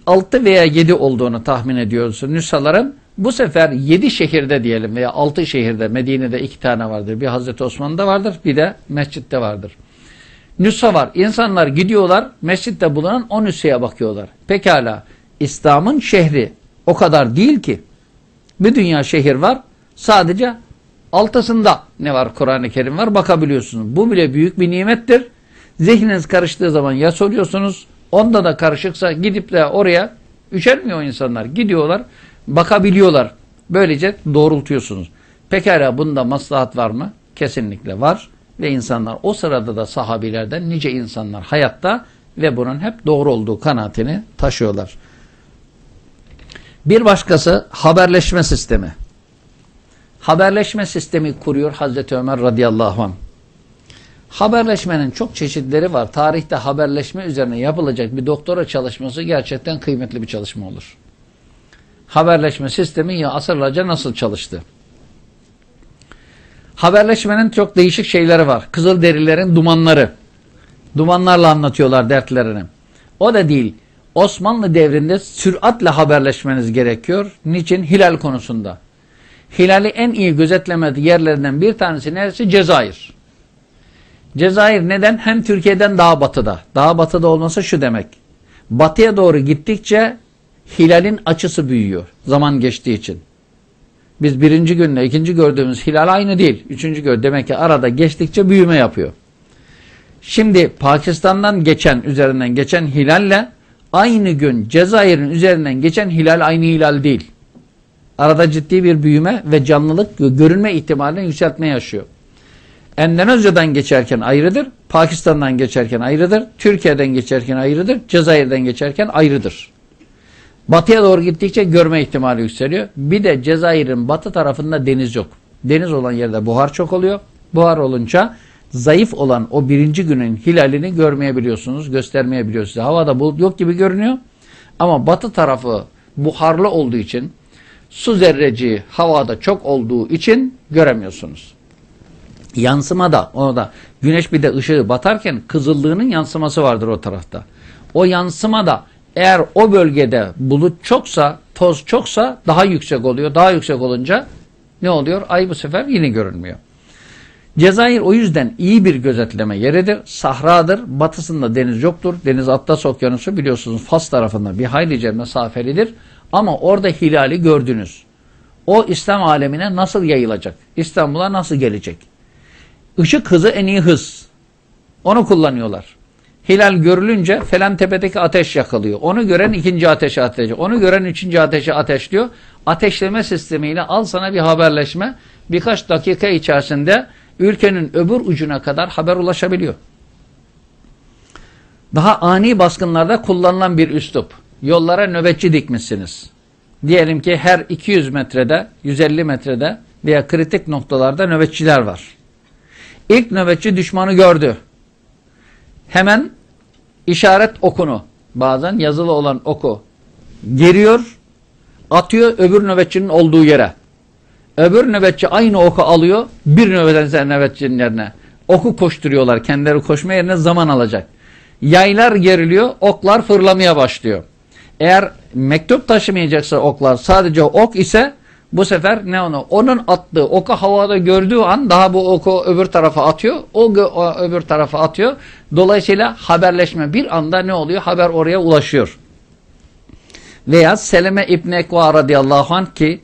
6 veya 7 olduğunu tahmin ediyoruz nüshaların. Bu sefer 7 şehirde diyelim veya 6 şehirde Medine'de 2 tane vardır. Bir Hazreti Osman'da vardır bir de mescitte vardır. Nüsha var. İnsanlar gidiyorlar mescitte bulunan o nüshaya bakıyorlar. Pekala İslam'ın şehri o kadar değil ki. Bir dünya şehir var. Sadece altısında ne var Kur'an-ı Kerim var bakabiliyorsunuz. Bu bile büyük bir nimettir. Zihniniz karıştığı zaman ya soruyorsunuz Onda da karışıksa gidip de oraya üşenmiyor insanlar. Gidiyorlar, bakabiliyorlar. Böylece doğrultuyorsunuz. Pekala bunda maslahat var mı? Kesinlikle var. Ve insanlar o sırada da sahabilerden nice insanlar hayatta ve bunun hep doğru olduğu kanaatini taşıyorlar. Bir başkası haberleşme sistemi. Haberleşme sistemi kuruyor Hazreti Ömer radıyallahu anh. Haberleşmenin çok çeşitleri var. Tarihte haberleşme üzerine yapılacak bir doktora çalışması gerçekten kıymetli bir çalışma olur. Haberleşme sistemi ya asırlarca nasıl çalıştı? Haberleşmenin çok değişik şeyleri var. Kızıl derilerin dumanları. Dumanlarla anlatıyorlar dertlerini. O da değil. Osmanlı devrinde süratle haberleşmeniz gerekiyor. Niçin? Hilal konusunda. Hilali en iyi gözetlemediği yerlerinden bir tanesi neresi? Cezayir. Cezayir neden? Hem Türkiye'den daha batıda. Daha batıda olması şu demek. Batıya doğru gittikçe hilalin açısı büyüyor. Zaman geçtiği için. Biz birinci günle ikinci gördüğümüz hilal aynı değil. Üçüncü gör. Demek ki arada geçtikçe büyüme yapıyor. Şimdi Pakistan'dan geçen, üzerinden geçen hilalle aynı gün Cezayir'in üzerinden geçen hilal aynı hilal değil. Arada ciddi bir büyüme ve canlılık görünme ihtimalini yükseltme yaşıyor. Endonezya'dan geçerken ayrıdır, Pakistan'dan geçerken ayrıdır, Türkiye'den geçerken ayrıdır, Cezayir'den geçerken ayrıdır. Batıya doğru gittikçe görme ihtimali yükseliyor. Bir de Cezayir'in batı tarafında deniz yok. Deniz olan yerde buhar çok oluyor. Buhar olunca zayıf olan o birinci günün hilalini görmeyebiliyorsunuz, göstermeyebiliyorsunuz. Havada bulut yok gibi görünüyor. Ama batı tarafı buharlı olduğu için su zerreci havada çok olduğu için göremiyorsunuz. Yansıma da orada güneş bir de ışığı batarken kızıllığının yansıması vardır o tarafta. O yansıma da eğer o bölgede bulut çoksa, toz çoksa daha yüksek oluyor. Daha yüksek olunca ne oluyor? Ay bu sefer yine görünmüyor. Cezayir o yüzden iyi bir gözetleme yeridir. Sahradır. Batısında deniz yoktur. Deniz Atlas Okyanusu biliyorsunuz Fas tarafında bir haylice mesafelidir. Ama orada hilali gördünüz. O İslam alemine nasıl yayılacak? İstanbul'a nasıl gelecek? Işık hızı en iyi hız. Onu kullanıyorlar. Hilal görülünce falan tepedeki ateş yakalıyor. Onu gören ikinci ateşi ateşi. Onu gören üçüncü ateşi ateşliyor. Ateşleme sistemiyle al sana bir haberleşme. Birkaç dakika içerisinde ülkenin öbür ucuna kadar haber ulaşabiliyor. Daha ani baskınlarda kullanılan bir üslup. Yollara nöbetçi dikmişsiniz. Diyelim ki her 200 metrede, 150 metrede veya kritik noktalarda nöbetçiler var. İlk nöbetçi düşmanı gördü. Hemen işaret okunu, bazen yazılı olan oku geriyor, atıyor öbür nöbetçinin olduğu yere. Öbür nöbetçi aynı oku alıyor, bir nöbetçi nöbetçinin yerine. Oku koşturuyorlar, kendileri koşma yerine zaman alacak. Yaylar geriliyor, oklar fırlamaya başlıyor. Eğer mektup taşımayacaksa oklar sadece ok ise bu sefer ne onu? Onun attığı oku havada gördüğü an daha bu oku öbür tarafa atıyor. O, o öbür tarafa atıyor. Dolayısıyla haberleşme bir anda ne oluyor? Haber oraya ulaşıyor. Veya Seleme İbni Ekva radıyallahu anh ki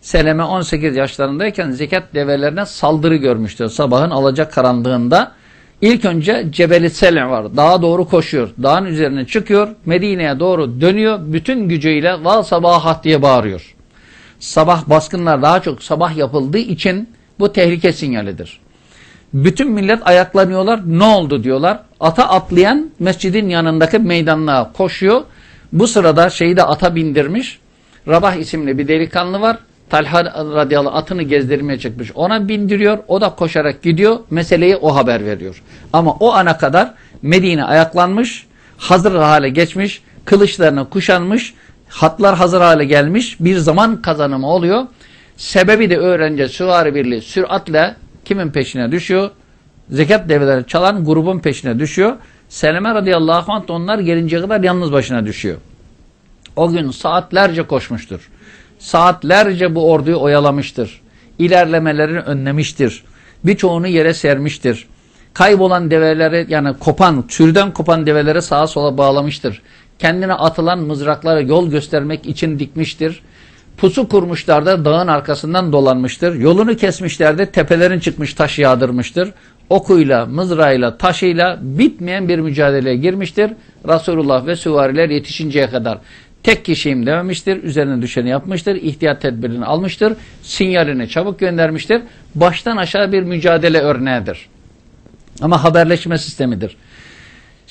Seleme 18 yaşlarındayken zekat develerine saldırı görmüştür. Sabahın alacak karanlığında ilk önce Cebeli Selem var. Dağa doğru koşuyor. Dağın üzerine çıkıyor. Medine'ye doğru dönüyor. Bütün gücüyle val sabahat diye bağırıyor sabah baskınlar daha çok sabah yapıldığı için bu tehlike sinyalidir. Bütün millet ayaklanıyorlar. Ne oldu diyorlar. Ata atlayan mescidin yanındaki meydanlığa koşuyor. Bu sırada şeyi de ata bindirmiş. Rabah isimli bir delikanlı var. Talha radıyallahu atını gezdirmeye çıkmış. Ona bindiriyor. O da koşarak gidiyor. Meseleyi o haber veriyor. Ama o ana kadar Medine ayaklanmış. Hazır hale geçmiş. Kılıçlarını kuşanmış hatlar hazır hale gelmiş bir zaman kazanımı oluyor. Sebebi de öğrence süvari birliği süratle kimin peşine düşüyor? Zekat develeri çalan grubun peşine düşüyor. Seleme radıyallahu anh onlar gelinceye kadar yalnız başına düşüyor. O gün saatlerce koşmuştur. Saatlerce bu orduyu oyalamıştır. İlerlemelerini önlemiştir. Birçoğunu yere sermiştir. Kaybolan develeri yani kopan, sürüden kopan develeri sağa sola bağlamıştır kendine atılan mızrakları yol göstermek için dikmiştir. Pusu kurmuşlar da dağın arkasından dolanmıştır. Yolunu kesmişler de tepelerin çıkmış taş yağdırmıştır. Okuyla, mızrağıyla, taşıyla bitmeyen bir mücadeleye girmiştir. Resulullah ve süvariler yetişinceye kadar tek kişiyim dememiştir. Üzerine düşeni yapmıştır. ihtiyat tedbirini almıştır. Sinyalini çabuk göndermiştir. Baştan aşağı bir mücadele örneğidir. Ama haberleşme sistemidir.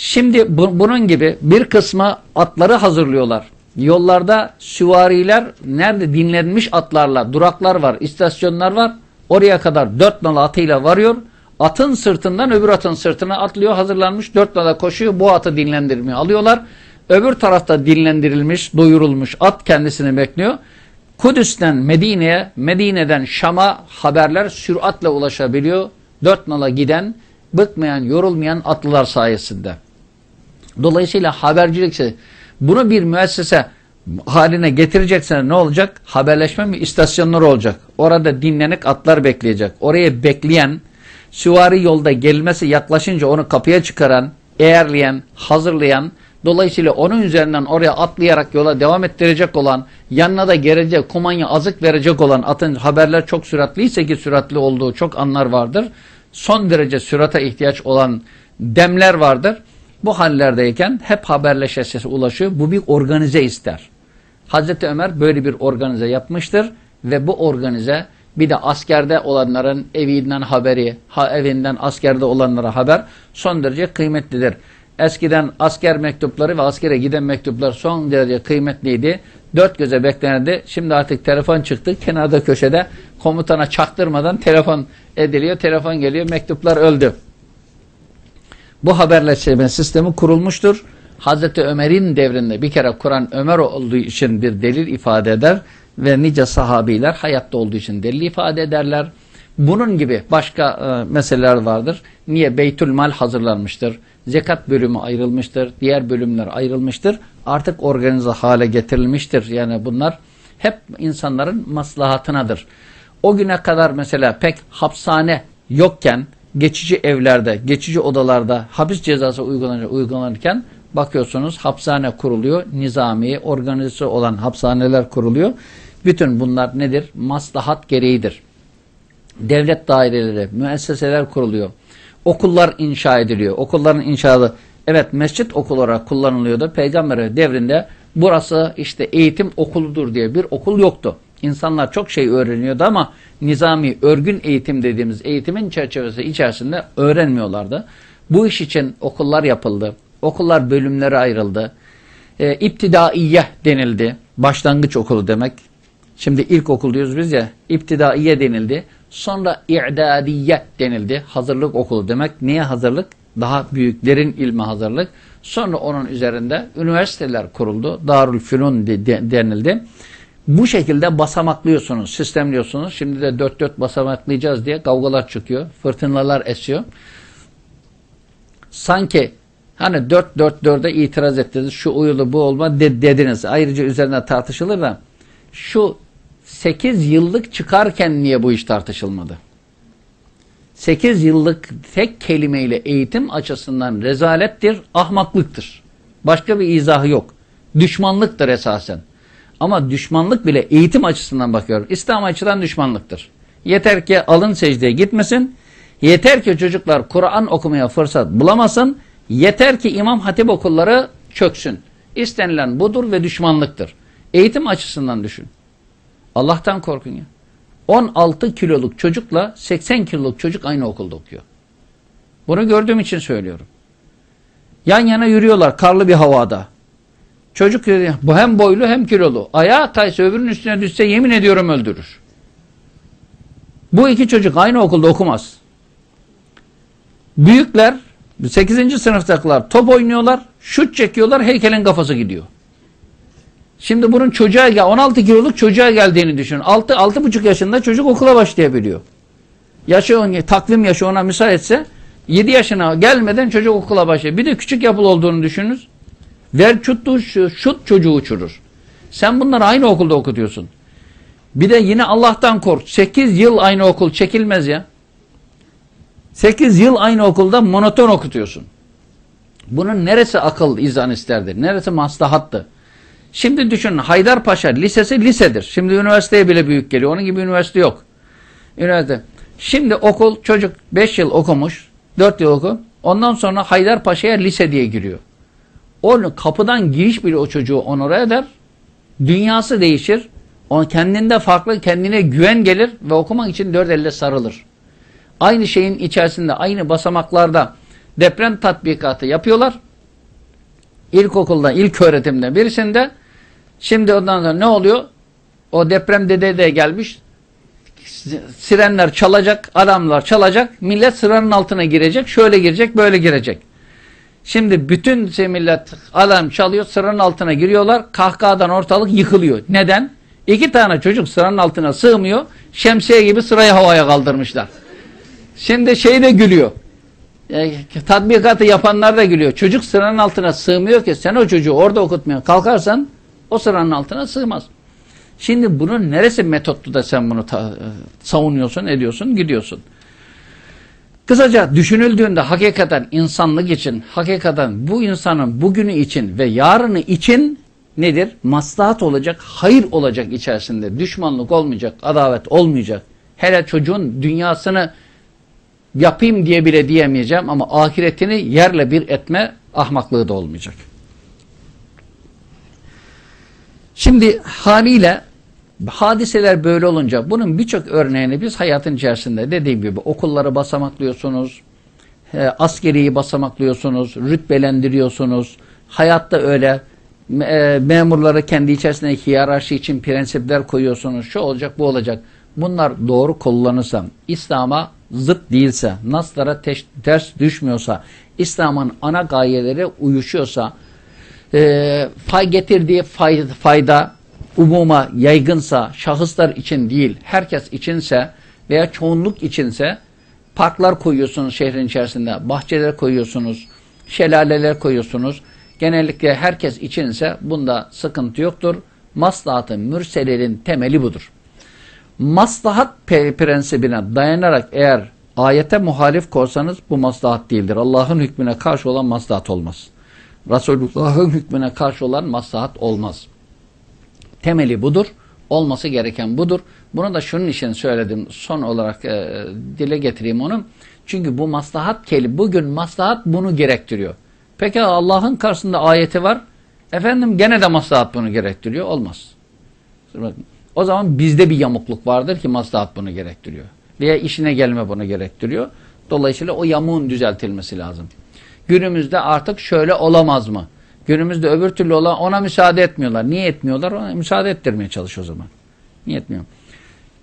Şimdi bu, bunun gibi bir kısmı atları hazırlıyorlar. Yollarda süvariler nerede dinlenmiş atlarla duraklar var, istasyonlar var. Oraya kadar dört nala atıyla varıyor. Atın sırtından öbür atın sırtına atlıyor hazırlanmış. Dört nala koşuyor bu atı dinlendirmeye alıyorlar. Öbür tarafta dinlendirilmiş, doyurulmuş at kendisini bekliyor. Kudüs'ten Medine'ye, Medine'den Şam'a haberler süratle ulaşabiliyor. Dört nala giden, bıkmayan, yorulmayan atlılar sayesinde. Dolayısıyla habercilik Bunu bir müessese haline getireceksen ne olacak? Haberleşme mi istasyonları olacak. Orada dinlenik atlar bekleyecek. Oraya bekleyen, süvari yolda gelmesi yaklaşınca onu kapıya çıkaran, eğerleyen, hazırlayan, dolayısıyla onun üzerinden oraya atlayarak yola devam ettirecek olan, yanına da gelecek, kumanya azık verecek olan atın haberler çok süratliyse ki süratli olduğu çok anlar vardır. Son derece sürata ihtiyaç olan demler vardır. Bu hallerdeyken hep haberleşesi ulaşıyor. Bu bir organize ister. Hazreti Ömer böyle bir organize yapmıştır ve bu organize bir de askerde olanların evinden haberi, ha, evinden askerde olanlara haber son derece kıymetlidir. Eskiden asker mektupları ve askere giden mektuplar son derece kıymetliydi. Dört göze beklenirdi. Şimdi artık telefon çıktı. Kenarda köşede komutana çaktırmadan telefon ediliyor. Telefon geliyor. Mektuplar öldü. Bu haberleşme sistemi kurulmuştur. Hazreti Ömer'in devrinde bir kere Kur'an Ömer olduğu için bir delil ifade eder ve nice sahabiler hayatta olduğu için delil ifade ederler. Bunun gibi başka e, meseleler vardır. Niye Beytül Mal hazırlanmıştır? Zekat bölümü ayrılmıştır. Diğer bölümler ayrılmıştır. Artık organize hale getirilmiştir. Yani bunlar hep insanların maslahatınadır. O güne kadar mesela pek hapishane yokken geçici evlerde, geçici odalarda hapis cezası uygulanırken bakıyorsunuz hapishane kuruluyor. Nizami, organize olan hapishaneler kuruluyor. Bütün bunlar nedir? Maslahat gereğidir. Devlet daireleri, müesseseler kuruluyor. Okullar inşa ediliyor. Okulların inşaatı evet mescit okul olarak kullanılıyordu. Peygamber devrinde burası işte eğitim okuludur diye bir okul yoktu. İnsanlar çok şey öğreniyordu ama nizami, örgün eğitim dediğimiz eğitimin çerçevesi içerisinde öğrenmiyorlardı. Bu iş için okullar yapıldı. Okullar bölümlere ayrıldı. E, İptidaiye denildi. Başlangıç okulu demek. Şimdi ilkokul diyoruz biz ya. İptidaiye denildi. Sonra i'dadiye denildi. Hazırlık okulu demek. Niye hazırlık? Daha büyüklerin ilmi hazırlık. Sonra onun üzerinde üniversiteler kuruldu. Darül Fünun denildi. Bu şekilde basamaklıyorsunuz, sistemliyorsunuz. Şimdi de dört dört basamaklayacağız diye kavgalar çıkıyor. Fırtınalar esiyor. Sanki hani dört dört dörde itiraz ettiniz. Şu uyulu bu olma de, dediniz. Ayrıca üzerine tartışılır da şu sekiz yıllık çıkarken niye bu iş tartışılmadı? Sekiz yıllık tek kelimeyle eğitim açısından rezalettir, ahmaklıktır. Başka bir izahı yok. Düşmanlıktır esasen. Ama düşmanlık bile eğitim açısından bakıyorum. İslam açıdan düşmanlıktır. Yeter ki alın secdeye gitmesin. Yeter ki çocuklar Kur'an okumaya fırsat bulamasın. Yeter ki imam hatip okulları çöksün. İstenilen budur ve düşmanlıktır. Eğitim açısından düşün. Allah'tan korkun ya. 16 kiloluk çocukla 80 kiloluk çocuk aynı okulda okuyor. Bunu gördüğüm için söylüyorum. Yan yana yürüyorlar karlı bir havada. Çocuk bu hem boylu hem kilolu. Ayağa kaysa öbürünün üstüne düşse yemin ediyorum öldürür. Bu iki çocuk aynı okulda okumaz. Büyükler 8. sınıftakiler top oynuyorlar, şut çekiyorlar, heykelin kafası gidiyor. Şimdi bunun çocuğa gel 16 kiloluk çocuğa geldiğini düşünün. 6 6,5 yaşında çocuk okula başlayabiliyor. Yaşı takvim yaşı ona müsaitse 7 yaşına gelmeden çocuk okula başlıyor. Bir de küçük yapılı olduğunu düşününüz. Ver şuttu şut çocuğu uçurur. Sen bunları aynı okulda okutuyorsun. Bir de yine Allah'tan kork. 8 yıl aynı okul çekilmez ya. 8 yıl aynı okulda monoton okutuyorsun. Bunun neresi akıl izan isterdi? Neresi maslahattı? Şimdi düşün Haydarpaşa Lisesi lisedir. Şimdi üniversiteye bile büyük geliyor. Onun gibi üniversite yok. Üniversite. Şimdi okul çocuk 5 yıl okumuş. 4 yıl oku. Ondan sonra Haydarpaşa'ya lise diye giriyor. O kapıdan giriş bile o çocuğu onore eder. Dünyası değişir. O kendinde farklı, kendine güven gelir ve okumak için dört elle sarılır. Aynı şeyin içerisinde, aynı basamaklarda deprem tatbikatı yapıyorlar. İlkokulda, ilk öğretimde birisinde. Şimdi ondan sonra ne oluyor? O deprem dede de gelmiş. Sirenler çalacak, adamlar çalacak. Millet sıranın altına girecek. Şöyle girecek, böyle girecek. Şimdi bütün millet alarm çalıyor sıranın altına giriyorlar kahkahadan ortalık yıkılıyor. Neden? İki tane çocuk sıranın altına sığmıyor şemsiye gibi sırayı havaya kaldırmışlar. Şimdi şey de gülüyor. E, tatbikatı yapanlar da gülüyor. Çocuk sıranın altına sığmıyor ki sen o çocuğu orada okutmaya kalkarsan o sıranın altına sığmaz. Şimdi bunun neresi metotlu da sen bunu ta, e, savunuyorsun, ediyorsun, gidiyorsun. Kısaca düşünüldüğünde hakikaten insanlık için, hakikaten bu insanın bugünü için ve yarını için nedir? Maslahat olacak, hayır olacak içerisinde. Düşmanlık olmayacak, adavet olmayacak. Hele çocuğun dünyasını yapayım diye bile diyemeyeceğim ama ahiretini yerle bir etme ahmaklığı da olmayacak. Şimdi haliyle hadiseler böyle olunca bunun birçok örneğini biz hayatın içerisinde dediğim gibi okulları basamaklıyorsunuz, e, askeriyi basamaklıyorsunuz, rütbelendiriyorsunuz. Hayatta öyle e, memurları kendi içerisinde hiyerarşi için prensipler koyuyorsunuz. Şu olacak, bu olacak. Bunlar doğru kullanırsa, İslam'a zıt değilse, naslara ters düşmüyorsa, İslam'ın ana gayeleri uyuşuyorsa, e, fay getirdiği fayda, fayda umuma yaygınsa, şahıslar için değil, herkes içinse veya çoğunluk içinse parklar koyuyorsunuz şehrin içerisinde, bahçeler koyuyorsunuz, şelaleler koyuyorsunuz. Genellikle herkes içinse bunda sıkıntı yoktur. Maslahat-ı mürselerin temeli budur. Maslahat prensibine dayanarak eğer ayete muhalif korsanız bu maslahat değildir. Allah'ın hükmüne karşı olan maslahat olmaz. Resulullah'ın hükmüne karşı olan maslahat olmaz. Temeli budur. Olması gereken budur. Bunu da şunun için söyledim. Son olarak e, dile getireyim onu. Çünkü bu maslahat kelime. Bugün maslahat bunu gerektiriyor. Peki Allah'ın karşısında ayeti var. Efendim gene de maslahat bunu gerektiriyor. Olmaz. O zaman bizde bir yamukluk vardır ki maslahat bunu gerektiriyor. Veya işine gelme bunu gerektiriyor. Dolayısıyla o yamuğun düzeltilmesi lazım. Günümüzde artık şöyle olamaz mı? Günümüzde öbür türlü olan ona müsaade etmiyorlar. Niye etmiyorlar? Ona müsaade ettirmeye çalışıyor o zaman. Niye etmiyor?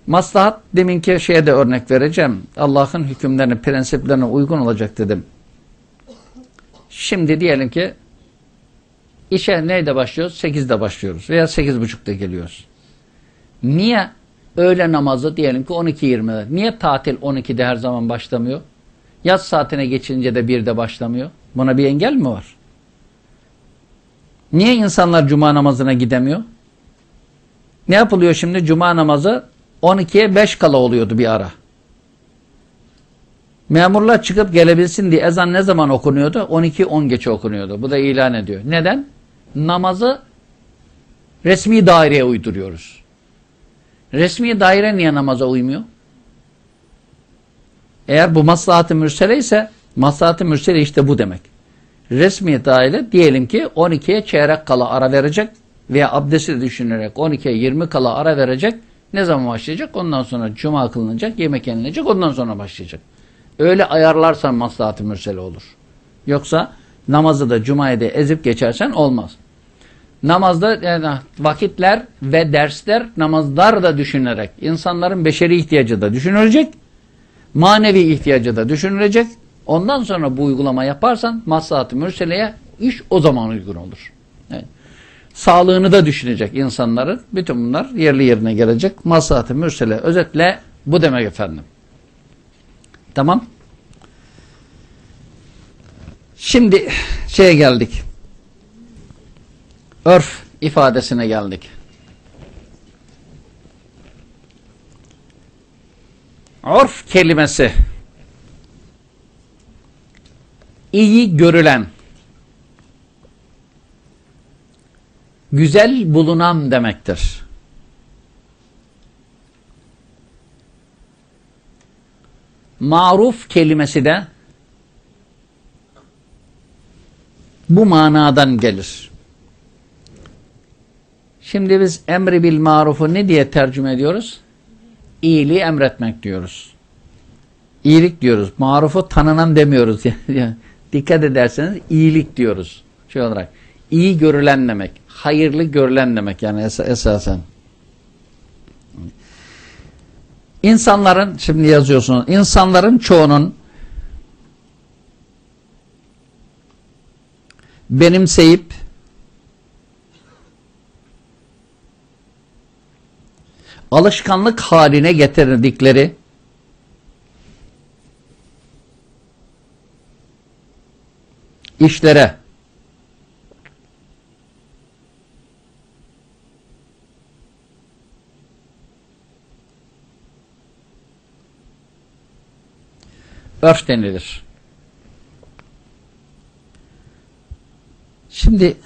Maslahat deminki şeye de örnek vereceğim. Allah'ın hükümlerine, prensiplerine uygun olacak dedim. Şimdi diyelim ki işe neyde başlıyoruz? Sekizde başlıyoruz veya sekiz buçukta geliyoruz. Niye öğle namazı diyelim ki 12.20'de? Niye tatil 12'de her zaman başlamıyor? Yaz saatine geçince de bir de başlamıyor. Buna bir engel mi var? Niye insanlar cuma namazına gidemiyor? Ne yapılıyor şimdi? Cuma namazı 12'ye 5 kala oluyordu bir ara. Memurlar çıkıp gelebilsin diye ezan ne zaman okunuyordu? 12-10 geçe okunuyordu. Bu da ilan ediyor. Neden? Namazı resmi daireye uyduruyoruz. Resmi daire niye namaza uymuyor? Eğer bu maslahat-ı mürsele ise maslahat-ı mürsele işte bu demek. Resmi daire diyelim ki 12'ye çeyrek kala ara verecek veya abdesti düşünerek 12'ye 20 kala ara verecek. Ne zaman başlayacak? Ondan sonra cuma kılınacak, yemek yenilecek, ondan sonra başlayacak. Öyle ayarlarsan maslahat-ı mürsele olur. Yoksa namazı da cumayı da ezip geçersen olmaz. Namazda yani vakitler ve dersler namazlar da düşünerek insanların beşeri ihtiyacı da düşünülecek. Manevi ihtiyacı da düşünülecek. Ondan sonra bu uygulama yaparsan maslahat-ı mürseleye iş o zaman uygun olur. Evet. Sağlığını da düşünecek insanların. Bütün bunlar yerli yerine gelecek. Maslahat-ı mürsele özetle bu demek efendim. Tamam. Şimdi şeye geldik. Örf ifadesine geldik. Örf kelimesi iyi görülen güzel bulunan demektir. Maruf kelimesi de bu manadan gelir. Şimdi biz emri bil marufu ne diye tercüme ediyoruz? İyiliği emretmek diyoruz. İyilik diyoruz. Marufu tanınan demiyoruz. Dikkat ederseniz iyilik diyoruz. Şey olarak. İyi görülen demek. Hayırlı görülen demek yani es esasen. İnsanların, şimdi yazıyorsunuz, insanların çoğunun benimseyip alışkanlık haline getirdikleri işlere örf denilir. Şimdi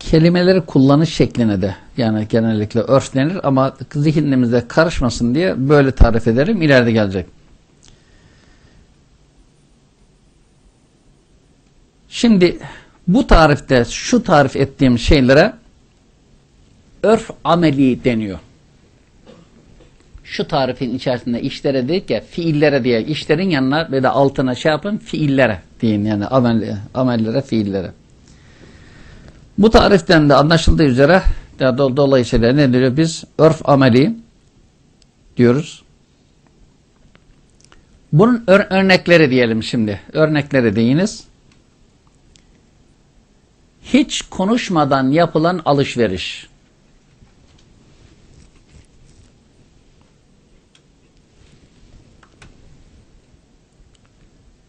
kelimeleri kullanış şekline de yani genellikle örf denir ama zihnimizde karışmasın diye böyle tarif ederim. ileride gelecek. Şimdi bu tarifte şu tarif ettiğim şeylere örf ameli deniyor. Şu tarifin içerisinde işlere dedik ya fiillere diye işlerin yanına ve de altına şey yapın fiillere deyin yani amel, amellere fiillere. Bu tariften de anlaşıldığı üzere do dolayısıyla ne diyor biz örf ameli diyoruz. Bunun ör örnekleri diyelim şimdi. Örnekleri deyiniz. Hiç konuşmadan yapılan alışveriş.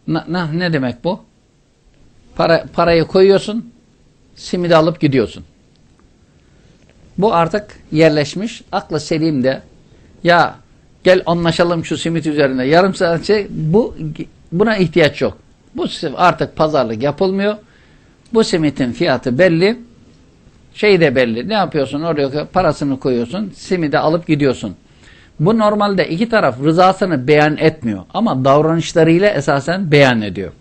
Ne, ne, ne demek bu? Para, parayı koyuyorsun, simidi alıp gidiyorsun. Bu artık yerleşmiş. Akla selim de ya gel anlaşalım şu simit üzerinde. Yarım saat şey bu buna ihtiyaç yok. Bu artık pazarlık yapılmıyor. Bu simitin fiyatı belli. Şey de belli. Ne yapıyorsun? Oraya parasını koyuyorsun. Simidi alıp gidiyorsun. Bu normalde iki taraf rızasını beyan etmiyor. Ama davranışlarıyla esasen beyan ediyor.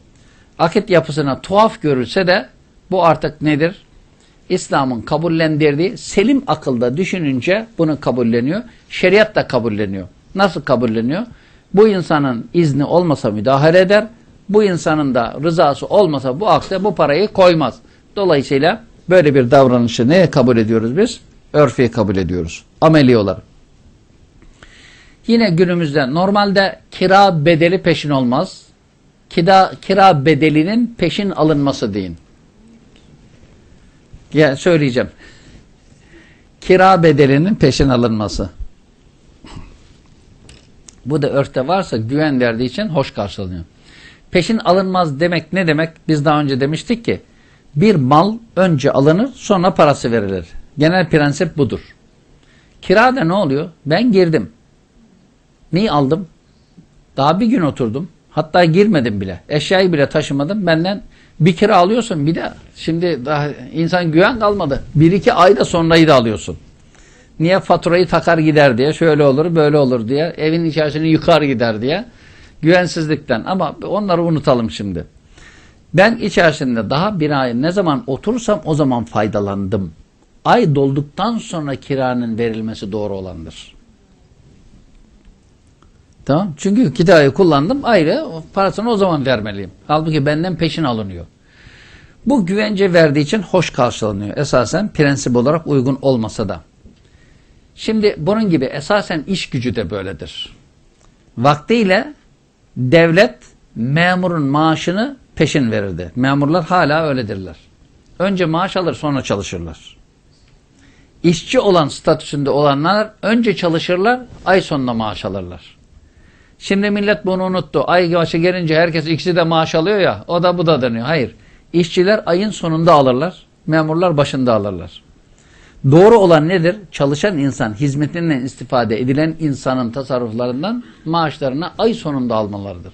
Akit yapısına tuhaf görülse de bu artık nedir? İslam'ın kabullendirdiği selim akılda düşününce bunu kabulleniyor. Şeriat da kabulleniyor. Nasıl kabulleniyor? Bu insanın izni olmasa müdahale eder. Bu insanın da rızası olmasa bu akte bu parayı koymaz. Dolayısıyla böyle bir davranışı neye kabul ediyoruz biz? Örfiye kabul ediyoruz. Ameli olarak. Yine günümüzde normalde kira bedeli peşin olmaz. Kira, kira bedelinin peşin alınması deyin. Ya söyleyeceğim. Kira bedelinin peşin alınması. Bu da örfte varsa güven verdiği için hoş karşılanıyor. Peşin alınmaz demek ne demek? Biz daha önce demiştik ki bir mal önce alınır sonra parası verilir. Genel prensip budur. Kirada ne oluyor? Ben girdim. Neyi aldım? Daha bir gün oturdum. Hatta girmedim bile. Eşyayı bile taşımadım. Benden bir kira alıyorsun bir de şimdi daha insan güven kalmadı. Bir iki ayda sonrayı da alıyorsun. Niye faturayı takar gider diye şöyle olur böyle olur diye evin içerisini yıkar gider diye güvensizlikten ama onları unutalım şimdi. Ben içerisinde daha bir ay ne zaman oturursam o zaman faydalandım. Ay dolduktan sonra kiranın verilmesi doğru olandır. Tamam. Çünkü kirayı kullandım ayrı parasını o zaman vermeliyim. Halbuki benden peşin alınıyor. Bu güvence verdiği için hoş karşılanıyor. Esasen prensip olarak uygun olmasa da. Şimdi bunun gibi esasen iş gücü de böyledir. Vaktiyle devlet memurun maaşını peşin verirdi. Memurlar hala öyledirler. Önce maaş alır sonra çalışırlar. İşçi olan statüsünde olanlar önce çalışırlar ay sonunda maaş alırlar. Şimdi millet bunu unuttu. Ay başı gelince herkes ikisi de maaş alıyor ya o da bu da deniyor. Hayır. İşçiler ayın sonunda alırlar. Memurlar başında alırlar. Doğru olan nedir? Çalışan insan, hizmetinden istifade edilen insanın tasarruflarından maaşlarını ay sonunda almalarıdır.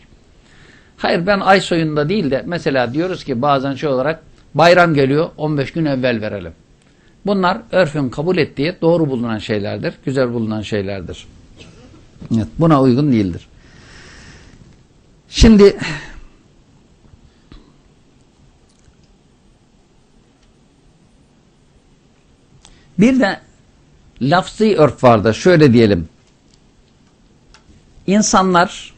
Hayır ben ay sonunda değil de mesela diyoruz ki bazen şey olarak bayram geliyor 15 gün evvel verelim. Bunlar örfün kabul ettiği doğru bulunan şeylerdir, güzel bulunan şeylerdir. Evet, buna uygun değildir. Şimdi bir de lafzı örf vardır. Şöyle diyelim. İnsanlar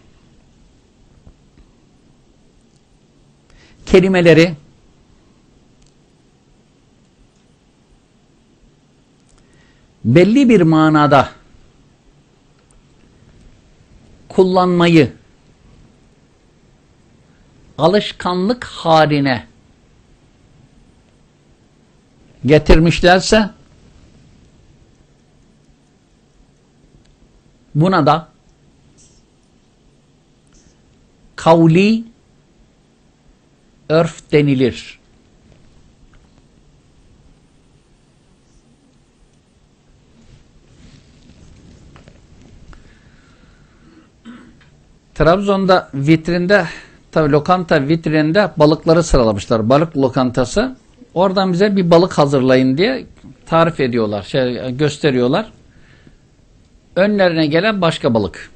kelimeleri belli bir manada kullanmayı alışkanlık haline getirmişlerse Buna da kavli örf denilir. Trabzon'da vitrinde tabi lokanta vitrinde balıkları sıralamışlar. Balık lokantası. Oradan bize bir balık hazırlayın diye tarif ediyorlar. Şey gösteriyorlar. Önlerine gelen başka balık.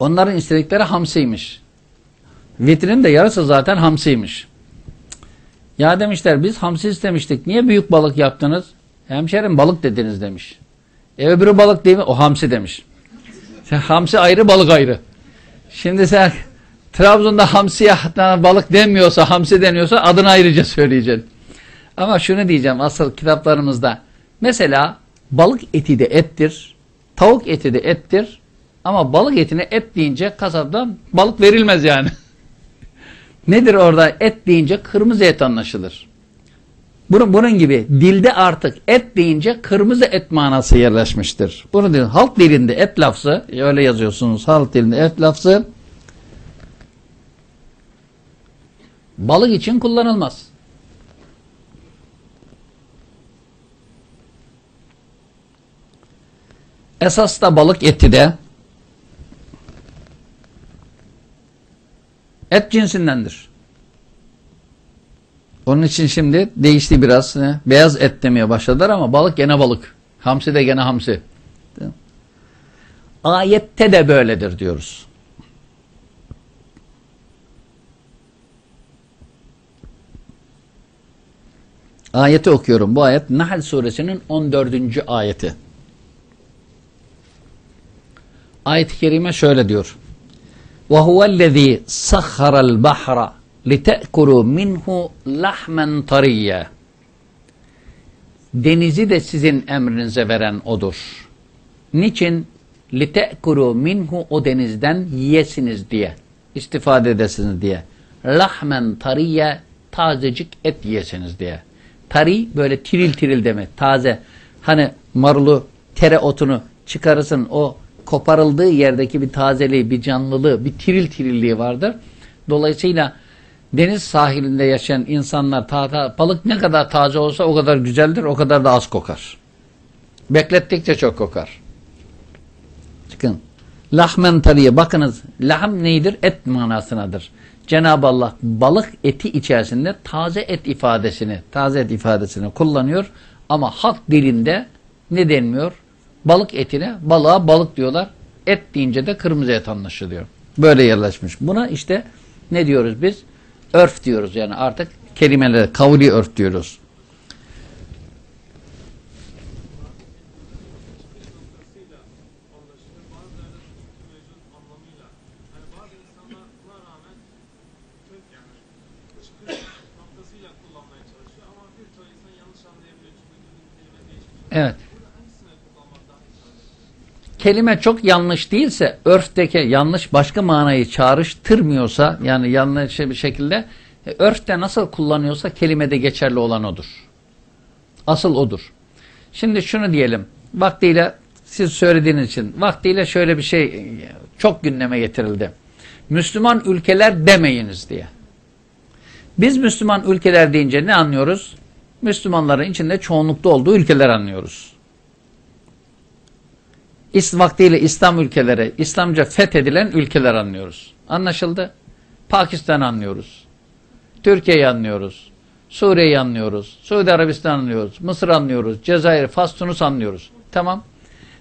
Onların istedikleri hamsiymiş. Vitrinin de yarısı zaten hamsiymiş. Ya demişler biz hamsi istemiştik. Niye büyük balık yaptınız? Hemşerim balık dediniz demiş. E öbürü balık değil mi? O hamsi demiş. Hamsi ayrı balık ayrı. Şimdi sen Trabzon'da hamsiye balık denmiyorsa, hamsi deniyorsa adını ayrıca söyleyeceksin. Ama şunu diyeceğim asıl kitaplarımızda. Mesela balık eti de ettir, tavuk eti de ettir. Ama balık etine et deyince kasaptan balık verilmez yani. Nedir orada et deyince kırmızı et anlaşılır. Bunun, bunun gibi dilde artık et deyince kırmızı et manası yerleşmiştir. Bunu diyor. Halk dilinde et lafzı, öyle yazıyorsunuz halk dilinde et lafzı balık için kullanılmaz. Esas da balık eti de et cinsindendir. Onun için şimdi değişti biraz. Ne? Beyaz et demeye başladılar ama balık gene balık. Hamsi de gene hamsi. Ayette de böyledir diyoruz. Ayeti okuyorum. Bu ayet Nahl suresinin 14. ayeti. Ayet-i kerime şöyle diyor. وَهُوَ الَّذ۪ي سَخَّرَ الْبَحْرَ لِتَأْكُلُوا minhu lahmen طَرِيًّا Denizi de sizin emrinize veren odur. Niçin? لِتَأْكُلُوا minhu o denizden yiyesiniz diye. istifade edesiniz diye. Lahmen tariye tazecik et yiyesiniz diye. Tari böyle tiril tiril demek. Taze. Hani marulu, tere otunu çıkarırsın o koparıldığı yerdeki bir tazeliği, bir canlılığı, bir tiril tirilliği vardır. Dolayısıyla deniz sahilinde yaşayan insanlar ta, ta, balık ne kadar taze olsa o kadar güzeldir, o kadar da az kokar. Beklettikçe çok kokar. Çıkın. Lahmen tariye bakınız lahm neydir? Et manasınadır. Cenab-ı Allah balık eti içerisinde taze et ifadesini, taze et ifadesini kullanıyor ama halk dilinde ne denmiyor? Balık etine balığa balık diyorlar. Et deyince de kırmızı et anlaşılıyor. Böyle yerleşmiş. Buna işte ne diyoruz biz? Örf diyoruz yani artık kelimeleri kavli örf diyoruz. Evet. Kelime çok yanlış değilse, örfteki yanlış başka manayı çağrıştırmıyorsa, yani yanlış bir şekilde, e, örfte nasıl kullanıyorsa kelimede geçerli olan odur. Asıl odur. Şimdi şunu diyelim, vaktiyle siz söylediğiniz için, vaktiyle şöyle bir şey e, çok gündeme getirildi. Müslüman ülkeler demeyiniz diye. Biz Müslüman ülkeler deyince ne anlıyoruz? Müslümanların içinde çoğunlukta olduğu ülkeler anlıyoruz. Vaktiyle İslam ülkeleri, İslamca fethedilen ülkeler anlıyoruz. Anlaşıldı? Pakistan anlıyoruz. Türkiye'yi anlıyoruz. Suriye'yi anlıyoruz. Suudi Arabistan anlıyoruz. Mısır anlıyoruz. Cezayir, Fas, Tunus anlıyoruz. Tamam.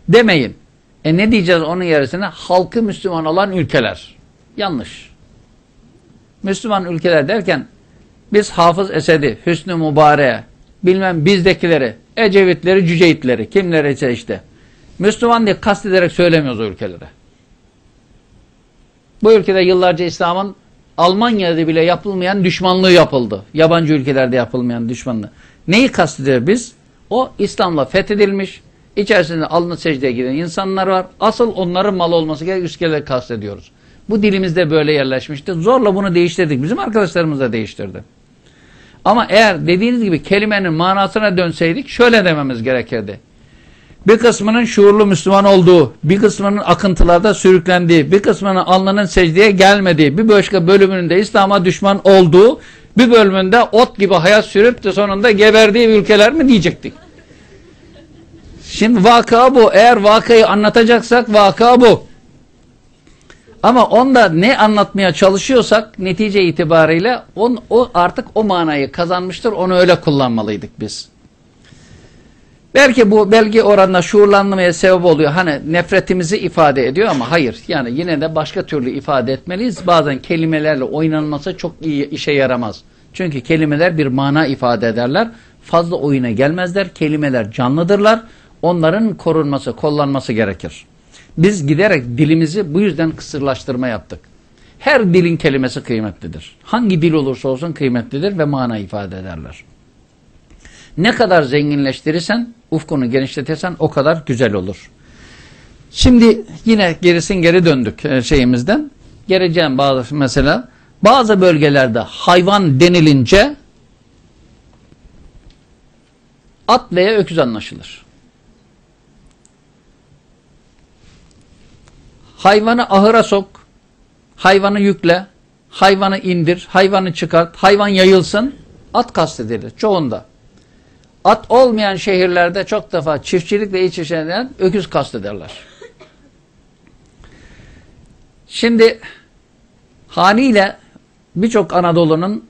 Demeyin. E ne diyeceğiz onun yerine? Halkı Müslüman olan ülkeler. Yanlış. Müslüman ülkeler derken biz Hafız Esed'i, Hüsnü Mübare'ye, bilmem bizdekileri, Ecevitleri, Cüceyitleri, kimleri ise işte. Müslüman diye kastederek söylemiyoruz o ülkelere. Bu ülkede yıllarca İslam'ın Almanya'da bile yapılmayan düşmanlığı yapıldı. Yabancı ülkelerde yapılmayan düşmanlığı. Neyi kastediyor biz? O İslam'la fethedilmiş, içerisinde alnı secdeye giden insanlar var. Asıl onların mal olması gereken ülkeleri kastediyoruz. Bu dilimizde böyle yerleşmişti. Zorla bunu değiştirdik. Bizim arkadaşlarımız da değiştirdi. Ama eğer dediğiniz gibi kelimenin manasına dönseydik şöyle dememiz gerekirdi. Bir kısmının şuurlu Müslüman olduğu, bir kısmının akıntılarda sürüklendiği, bir kısmının alnının secdeye gelmediği, bir başka bölümünün de İslam'a düşman olduğu, bir bölümünde ot gibi hayat sürüp de sonunda geberdiği ülkeler mi diyecektik? Şimdi vaka bu. Eğer vakayı anlatacaksak vaka bu. Ama onda ne anlatmaya çalışıyorsak netice itibariyle on, o artık o manayı kazanmıştır. Onu öyle kullanmalıydık biz. Belki bu belge oranla şuurlanmaya sebep oluyor. Hani nefretimizi ifade ediyor ama hayır. Yani yine de başka türlü ifade etmeliyiz. Bazen kelimelerle oynanması çok iyi işe yaramaz. Çünkü kelimeler bir mana ifade ederler. Fazla oyuna gelmezler. Kelimeler canlıdırlar. Onların korunması, kollanması gerekir. Biz giderek dilimizi bu yüzden kısırlaştırma yaptık. Her dilin kelimesi kıymetlidir. Hangi dil olursa olsun kıymetlidir ve mana ifade ederler. Ne kadar zenginleştirirsen, ufkunu genişletirsen o kadar güzel olur. Şimdi yine gerisin geri döndük e, şeyimizden. Geleceğim bazı mesela bazı bölgelerde hayvan denilince at veya öküz anlaşılır. Hayvanı ahıra sok, hayvanı yükle, hayvanı indir, hayvanı çıkart, hayvan yayılsın, at kastedilir çoğunda. At olmayan şehirlerde çok defa çiftçilikle iç içe öküz kastederler. Şimdi haliyle birçok Anadolu'nun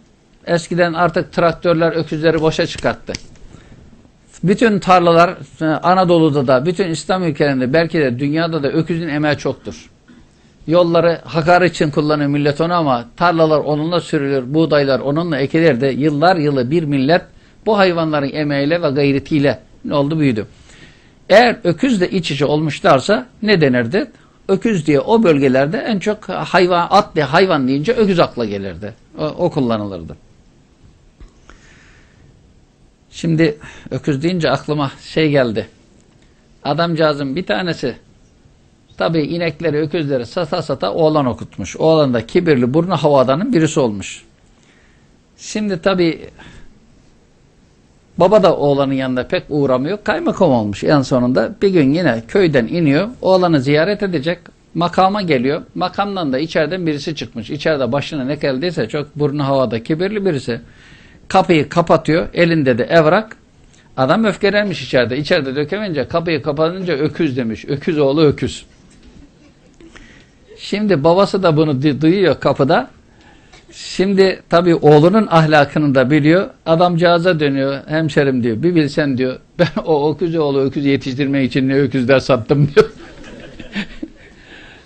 eskiden artık traktörler öküzleri boşa çıkarttı. Bütün tarlalar Anadolu'da da bütün İslam ülkelerinde belki de dünyada da öküzün emeği çoktur. Yolları hakar için kullanıyor millet onu ama tarlalar onunla sürülür, buğdaylar onunla ekilir de yıllar yılı bir millet bu hayvanların emeğiyle ve gayretiyle ne oldu büyüdü. Eğer öküzle iç içe olmuşlarsa ne denirdi? Öküz diye o bölgelerde en çok hayvan, at diye hayvan deyince öküz akla gelirdi. O, o kullanılırdı. Şimdi öküz deyince aklıma şey geldi. Adamcağızın bir tanesi tabii inekleri, öküzleri sata sata oğlan okutmuş. Oğlan da kibirli, burnu havadanın birisi olmuş. Şimdi tabii Baba da oğlanın yanında pek uğramıyor. Kaymakam olmuş en sonunda. Bir gün yine köyden iniyor. Oğlanı ziyaret edecek. Makama geliyor. Makamdan da içeriden birisi çıkmış. İçeride başına ne geldiyse çok burnu havada kibirli birisi. Kapıyı kapatıyor. Elinde de evrak. Adam öfkelenmiş içeride. İçeride dökemeyince kapıyı kapatınca öküz demiş. Öküz oğlu öküz. Şimdi babası da bunu duyuyor kapıda. Şimdi tabii oğlunun ahlakını da biliyor. Adamcağıza dönüyor. Hemşerim diyor. Bir bilsen diyor. Ben o öküz oğlu öküz yetiştirmek için ne öküzler sattım diyor.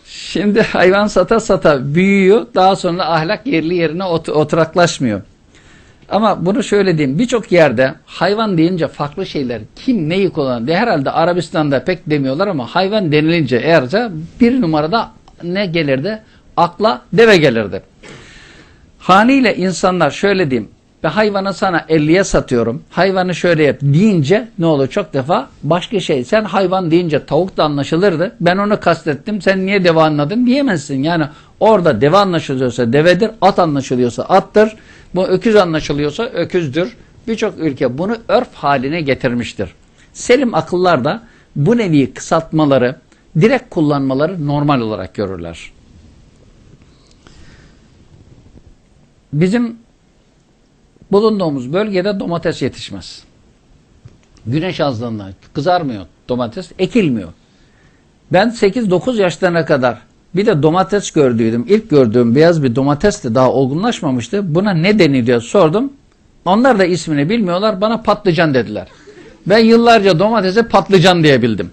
Şimdi hayvan sata sata büyüyor. Daha sonra ahlak yerli yerine ot oturaklaşmıyor. Ama bunu şöyle diyeyim. Birçok yerde hayvan deyince farklı şeyler kim neyi kullanır? Herhalde Arabistan'da pek demiyorlar ama hayvan denilince eğerce bir numarada ne gelirdi? Akla deve gelirdi. Haliyle insanlar şöyle diyeyim. Ben hayvanı sana 50'ye satıyorum. Hayvanı şöyle yap deyince ne olur çok defa başka şey. Sen hayvan deyince tavuk da anlaşılırdı. Ben onu kastettim. Sen niye deve anladın diyemezsin. Yani orada deve anlaşılıyorsa devedir. At anlaşılıyorsa attır. Bu öküz anlaşılıyorsa öküzdür. Birçok ülke bunu örf haline getirmiştir. Selim akıllar da bu nevi kısaltmaları direkt kullanmaları normal olarak görürler. Bizim bulunduğumuz bölgede domates yetişmez. Güneş azlığından kızarmıyor domates, ekilmiyor. Ben 8-9 yaşlarına kadar bir de domates gördüydüm. İlk gördüğüm beyaz bir domates de daha olgunlaşmamıştı. Buna ne deniliyor sordum. Onlar da ismini bilmiyorlar. Bana patlıcan dediler. Ben yıllarca domatese patlıcan diyebildim.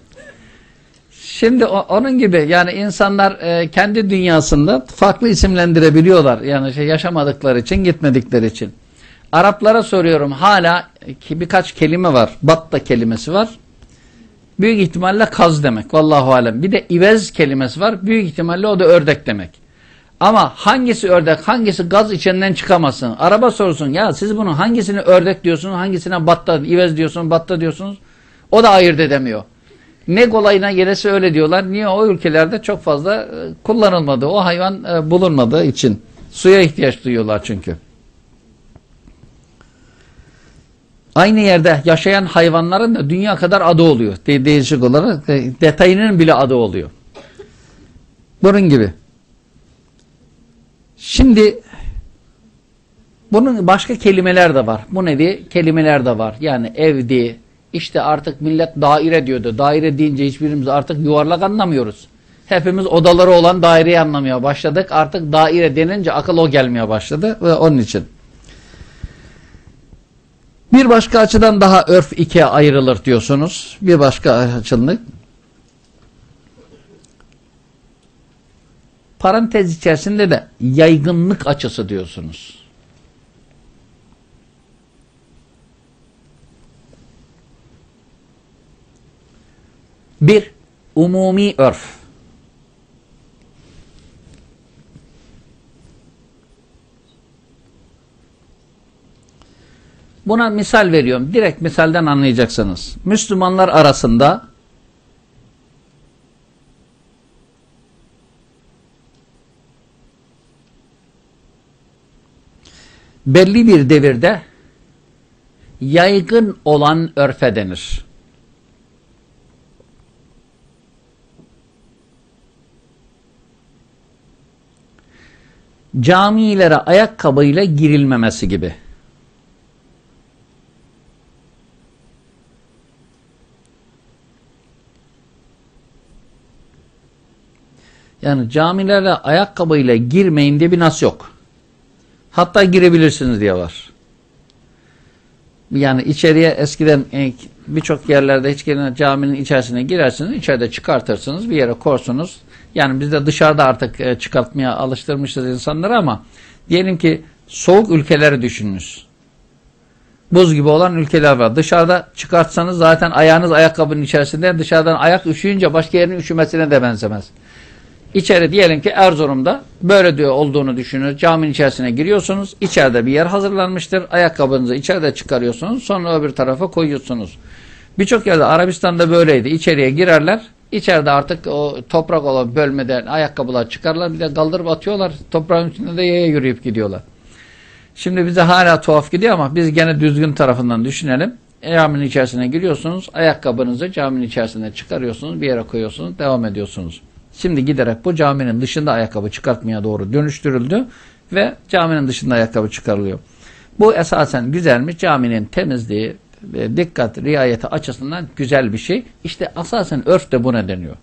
Şimdi onun gibi yani insanlar e, kendi dünyasında farklı isimlendirebiliyorlar. Yani şey yaşamadıkları için, gitmedikleri için. Araplara soruyorum hala ki birkaç kelime var. Batta kelimesi var. Büyük ihtimalle kaz demek. Vallahu alem. Bir de ivez kelimesi var. Büyük ihtimalle o da ördek demek. Ama hangisi ördek, hangisi gaz içinden çıkamazsın. Araba sorsun ya siz bunu hangisini ördek diyorsunuz, hangisine batta, ivez diyorsunuz, batta diyorsunuz. O da ayırt edemiyor. Ne kolayına gelesi öyle diyorlar. Niye o ülkelerde çok fazla e, kullanılmadı. O hayvan e, bulunmadığı için. Suya ihtiyaç duyuyorlar çünkü. Aynı yerde yaşayan hayvanların da dünya kadar adı oluyor. De değişik olarak de detayının bile adı oluyor. Bunun gibi. Şimdi bunun başka kelimeler de var. Bu nevi kelimeler de var. Yani evdi, işte artık millet daire diyordu. Daire deyince hiçbirimiz artık yuvarlak anlamıyoruz. Hepimiz odaları olan daireyi anlamaya başladık. Artık daire denince akıl o gelmeye başladı ve onun için. Bir başka açıdan daha örf ikiye ayrılır diyorsunuz. Bir başka açılık. Parantez içerisinde de yaygınlık açısı diyorsunuz. Bir, umumi örf. Buna misal veriyorum. Direkt misalden anlayacaksınız. Müslümanlar arasında belli bir devirde yaygın olan örfe denir. Camilere ayakkabıyla girilmemesi gibi. Yani camilere ayakkabıyla girmeyin diye bir nas yok. Hatta girebilirsiniz diye var. Yani içeriye eskiden e, birçok yerlerde hiç gelene caminin içerisine girersiniz, içeride çıkartırsınız, bir yere korsunuz. Yani biz de dışarıda artık e, çıkartmaya alıştırmışız insanları ama diyelim ki soğuk ülkeleri düşününüz. Buz gibi olan ülkeler var. Dışarıda çıkartsanız zaten ayağınız ayakkabının içerisinde dışarıdan ayak üşüyünce başka yerin üşümesine de benzemez. İçeri diyelim ki Erzurum'da böyle diyor olduğunu düşünün. Caminin içerisine giriyorsunuz. İçeride bir yer hazırlanmıştır. Ayakkabınızı içeride çıkarıyorsunuz. Sonra öbür tarafa koyuyorsunuz. Birçok yerde Arabistan'da böyleydi. İçeriye girerler. İçeride artık o toprak olan bölmeden ayakkabılar çıkarlar. Bir de kaldırıp atıyorlar. Toprağın üstünde de yaya yürüyüp gidiyorlar. Şimdi bize hala tuhaf gidiyor ama biz gene düzgün tarafından düşünelim. Caminin içerisine giriyorsunuz. Ayakkabınızı caminin içerisine çıkarıyorsunuz. Bir yere koyuyorsunuz. Devam ediyorsunuz. Şimdi giderek bu caminin dışında ayakkabı çıkartmaya doğru dönüştürüldü ve caminin dışında ayakkabı çıkarılıyor. Bu esasen güzelmiş. Caminin temizliği, dikkat, riayeti açısından güzel bir şey. İşte esasen örf de buna deniyor.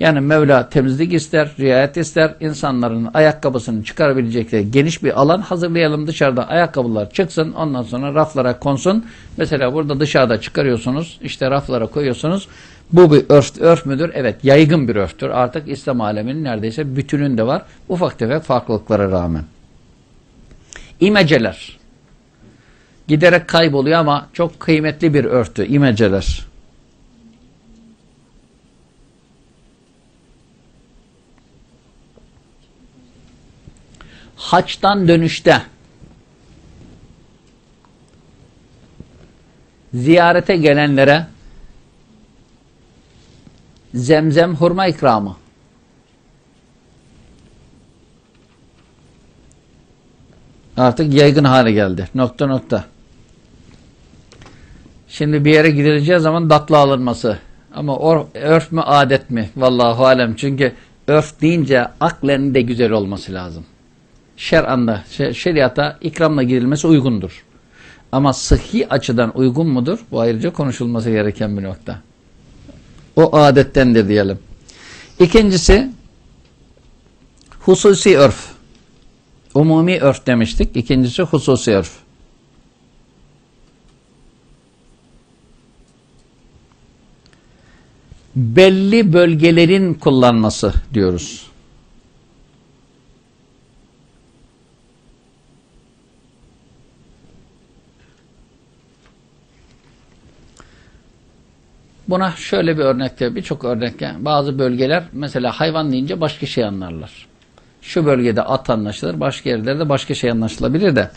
Yani Mevla temizlik ister, riayet ister. İnsanların ayakkabısını çıkarabilecekleri geniş bir alan hazırlayalım. Dışarıda ayakkabılar çıksın. Ondan sonra raflara konsun. Mesela burada dışarıda çıkarıyorsunuz. işte raflara koyuyorsunuz. Bu bir örf, örf müdür? Evet yaygın bir örftür. Artık İslam aleminin neredeyse bütününde var. Ufak tefek farklılıklara rağmen. İmeceler. Giderek kayboluyor ama çok kıymetli bir örftü. İmeceler. Haçtan dönüşte ziyarete gelenlere zemzem hurma ikramı. Artık yaygın hale geldi. Nokta nokta. Şimdi bir yere gidileceği zaman datla alınması. Ama or, örf mü adet mi? Vallahu alem. Çünkü örf deyince aklen de güzel olması lazım. Şer'anda, şeriata ikramla gidilmesi uygundur. Ama sıhhi açıdan uygun mudur? Bu ayrıca konuşulması gereken bir nokta. O adettendir diyelim. İkincisi hususi örf. Umumi örf demiştik. İkincisi hususi örf. Belli bölgelerin kullanması diyoruz. Buna şöyle bir örnekte birçok örnekte bazı bölgeler mesela hayvan deyince başka şey anlarlar. Şu bölgede at anlaşılır, başka yerlerde başka şey anlaşılabilir de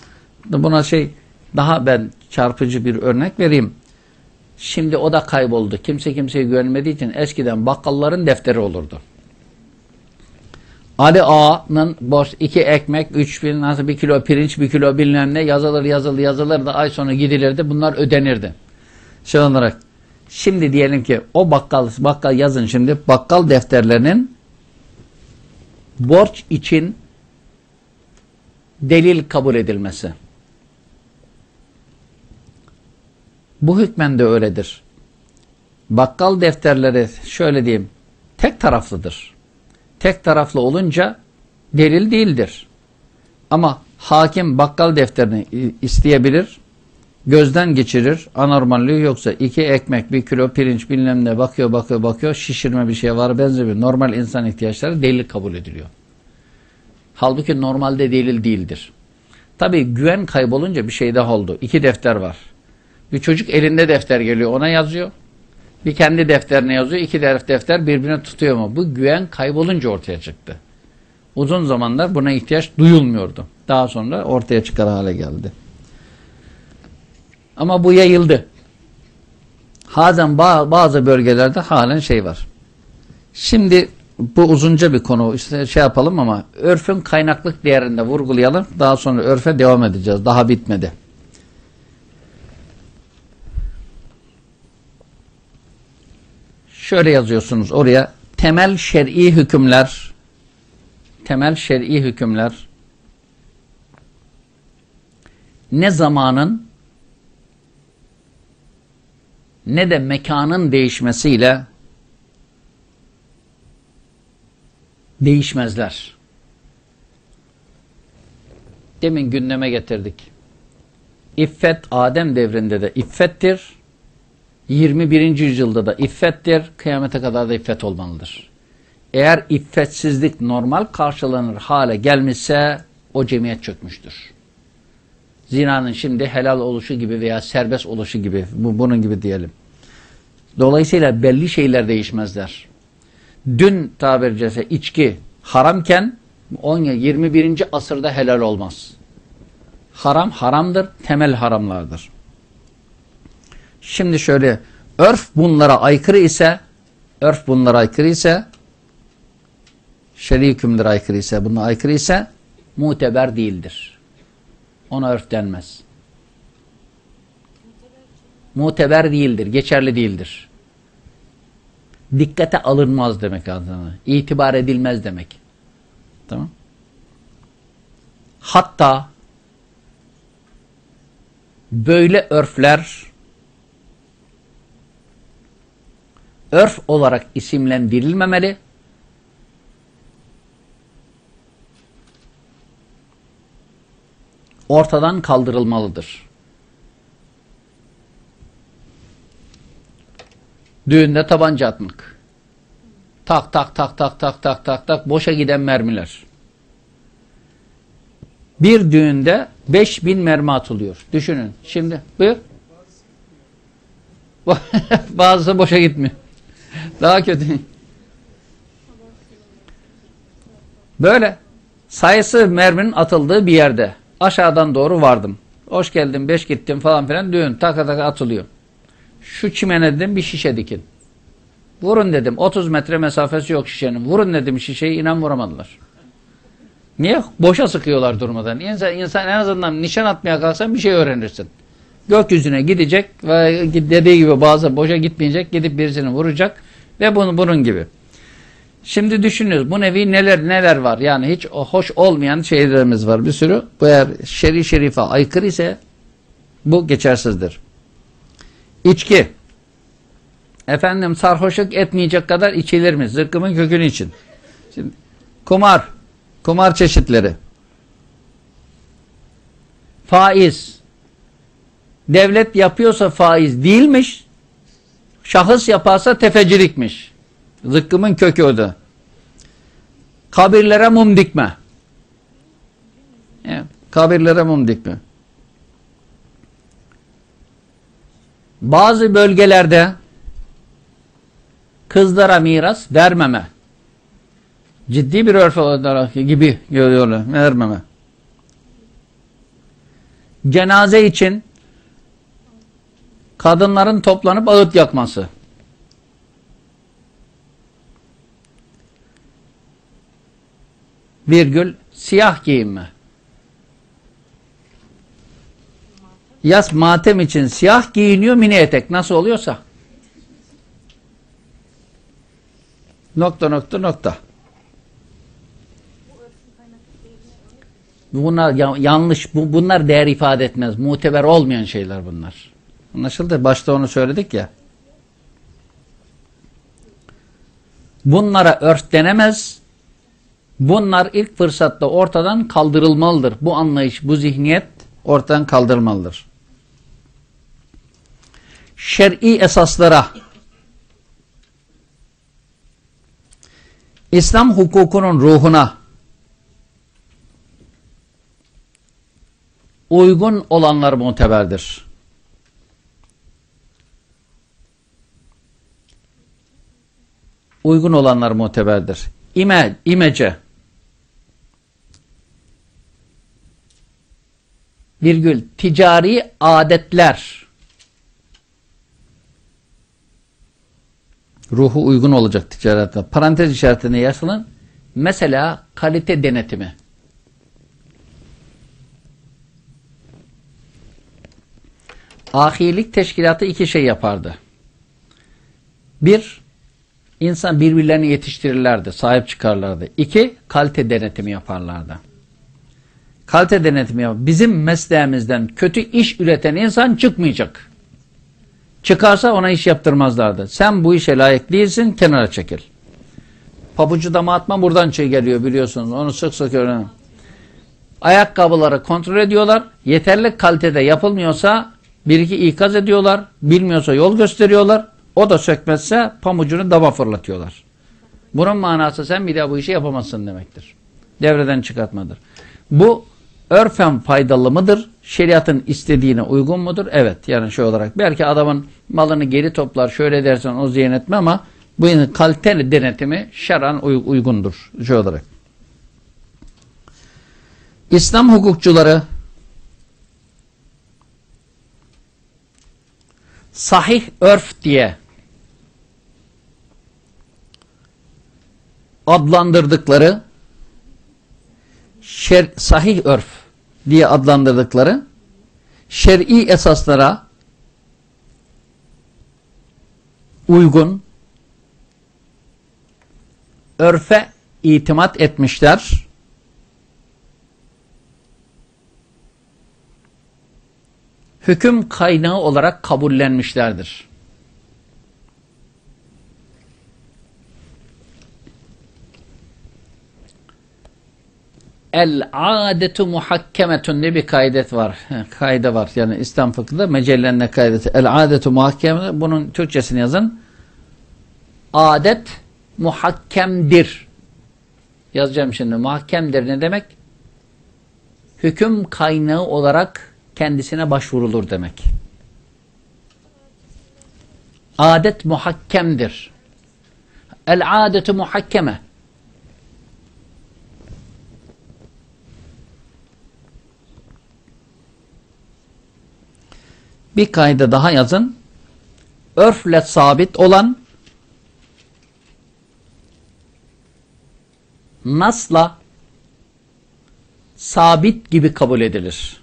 buna şey daha ben çarpıcı bir örnek vereyim. Şimdi o da kayboldu. Kimse kimseye güvenmediği için eskiden bakkalların defteri olurdu. Ali Ağa'nın boş iki ekmek, üç bin, nasıl bir kilo pirinç, bir kilo bilmem ne yazılır yazılır yazılır da ay sonu gidilirdi. Bunlar ödenirdi. Şey olarak Şimdi diyelim ki o bakkal, bakkal yazın şimdi bakkal defterlerinin borç için delil kabul edilmesi. Bu hükmen de öyledir. Bakkal defterleri şöyle diyeyim tek taraflıdır. tek taraflı olunca delil değildir. Ama hakim bakkal defterini isteyebilir, gözden geçirir, anormalliği yoksa iki ekmek, bir kilo pirinç bilmem ne bakıyor, bakıyor, bakıyor, şişirme bir şey var, benzemiyor. Normal insan ihtiyaçları delil kabul ediliyor. Halbuki normalde delil değildir. Tabi güven kaybolunca bir şey daha oldu. İki defter var. Bir çocuk elinde defter geliyor ona yazıyor. Bir kendi defterine yazıyor. İki defter birbirine tutuyor mu? Bu güven kaybolunca ortaya çıktı. Uzun zamanlar buna ihtiyaç duyulmuyordu. Daha sonra ortaya çıkar hale geldi. Ama bu yayıldı. Hazen bazı bölgelerde halen şey var. Şimdi bu uzunca bir konu. İşte şey yapalım ama örfün kaynaklık değerinde vurgulayalım. Daha sonra örfe devam edeceğiz. Daha bitmedi. Şöyle yazıyorsunuz oraya. Temel şer'i hükümler temel şer'i hükümler ne zamanın ne de mekanın değişmesiyle değişmezler. Demin gündeme getirdik. İffet Adem devrinde de iffettir. 21. yüzyılda da iffettir. Kıyamete kadar da iffet olmalıdır. Eğer iffetsizlik normal karşılanır hale gelmişse o cemiyet çökmüştür. Zinanın şimdi helal oluşu gibi veya serbest oluşu gibi bu, bunun gibi diyelim. Dolayısıyla belli şeyler değişmezler dün tabiri caizse içki haramken 10 21. asırda helal olmaz. Haram haramdır, temel haramlardır. Şimdi şöyle örf bunlara aykırı ise örf bunlara aykırı ise şer'i hükümlere aykırı ise buna aykırı ise muteber değildir. Ona örf denmez. Muteber değildir, geçerli değildir dikkate alınmaz demek adına. İtibar edilmez demek. Tamam. Hatta böyle örfler örf olarak isimlendirilmemeli. Ortadan kaldırılmalıdır. Düğünde tabanca atmak. Tak tak tak tak tak tak tak tak boşa giden mermiler. Bir düğünde 5000 mermi atılıyor. Düşünün. Şimdi buyur. Bazısı boşa gitmiyor. Daha kötü. Böyle sayısı merminin atıldığı bir yerde aşağıdan doğru vardım. Hoş geldin, beş gittim falan filan düğün taka taka atılıyor şu çimene dedim bir şişe dikin. Vurun dedim. 30 metre mesafesi yok şişenin. Vurun dedim şişeyi inan vuramadılar. Niye? Boşa sıkıyorlar durmadan. İnsan, insan en azından nişan atmaya kalksan bir şey öğrenirsin. Gökyüzüne gidecek ve dediği gibi bazı boşa gitmeyecek. Gidip birisini vuracak ve bunu, bunun gibi. Şimdi düşünüyoruz. Bu nevi neler neler var. Yani hiç hoş olmayan şeylerimiz var bir sürü. Bu eğer şer'i şerife aykırı ise bu geçersizdir. İçki. Efendim sarhoşluk etmeyecek kadar içilir mi? Zırkımın kökünü için. Şimdi, kumar. Kumar çeşitleri. Faiz. Devlet yapıyorsa faiz değilmiş. Şahıs yaparsa tefecilikmiş. Zıkkımın kökü o da. Kabirlere mum dikme. Evet, kabirlere mum dikme. Bazı bölgelerde kızlara miras vermeme. Ciddi bir örf olarak gibi görüyorlar. Vermeme. Cenaze için kadınların toplanıp ağıt yakması. Virgül siyah giyinme. Yaz matem için siyah giyiniyor mini etek. Nasıl oluyorsa. Nokta nokta nokta. Bunlar yanlış. Bunlar değer ifade etmez. Muteber olmayan şeyler bunlar. Anlaşıldı? Başta onu söyledik ya. Bunlara örf denemez. Bunlar ilk fırsatta ortadan kaldırılmalıdır. Bu anlayış, bu zihniyet ortadan kaldırılmalıdır. Şer'i esaslara İslam hukukunun ruhuna uygun olanlar muteberdir. Uygun olanlar muteberdir. İme, imece virgül ticari adetler ruhu uygun olacak ticarette. Parantez işaretine yazılın. Mesela kalite denetimi. Ahilik teşkilatı iki şey yapardı. Bir, insan birbirlerini yetiştirirlerdi, sahip çıkarlardı. İki, kalite denetimi yaparlardı. Kalite denetimi yap. Bizim mesleğimizden kötü iş üreten insan çıkmayacak. Çıkarsa ona iş yaptırmazlardı. Sen bu işe layık değilsin, kenara çekil. Pabucu dama atma buradan şey geliyor biliyorsunuz. Onu sık sık öğrenin. Ayakkabıları kontrol ediyorlar. Yeterli kalitede yapılmıyorsa bir iki ikaz ediyorlar. Bilmiyorsa yol gösteriyorlar. O da sökmezse pamucunu dama fırlatıyorlar. Bunun manası sen bir daha bu işi yapamazsın demektir. Devreden çıkartmadır. Bu örfen faydalı mıdır? Şeriatın istediğine uygun mudur? Evet. Yani şey olarak. Belki adamın malını geri toplar şöyle dersen o ziyan etme ama bu kaliteli denetimi şeran uygundur. Şey olarak. İslam hukukçuları sahih örf diye adlandırdıkları şer, sahih örf diye adlandırdıkları şer'i esaslara uygun örfe itimat etmişler. Hüküm kaynağı olarak kabullenmişlerdir. El adetu muhakkemetun diye bir kaydet var. Kayda var. Yani İslam fıkhında mecellenle kaydeti. El adetu muhakkeme. Bunun Türkçesini yazın. Adet muhakkemdir. Yazacağım şimdi. Muhakkemdir ne demek? Hüküm kaynağı olarak kendisine başvurulur demek. Adet muhakkemdir. El adetu muhakkeme. Bir kayda daha yazın. Örfle sabit olan nasla sabit gibi kabul edilir.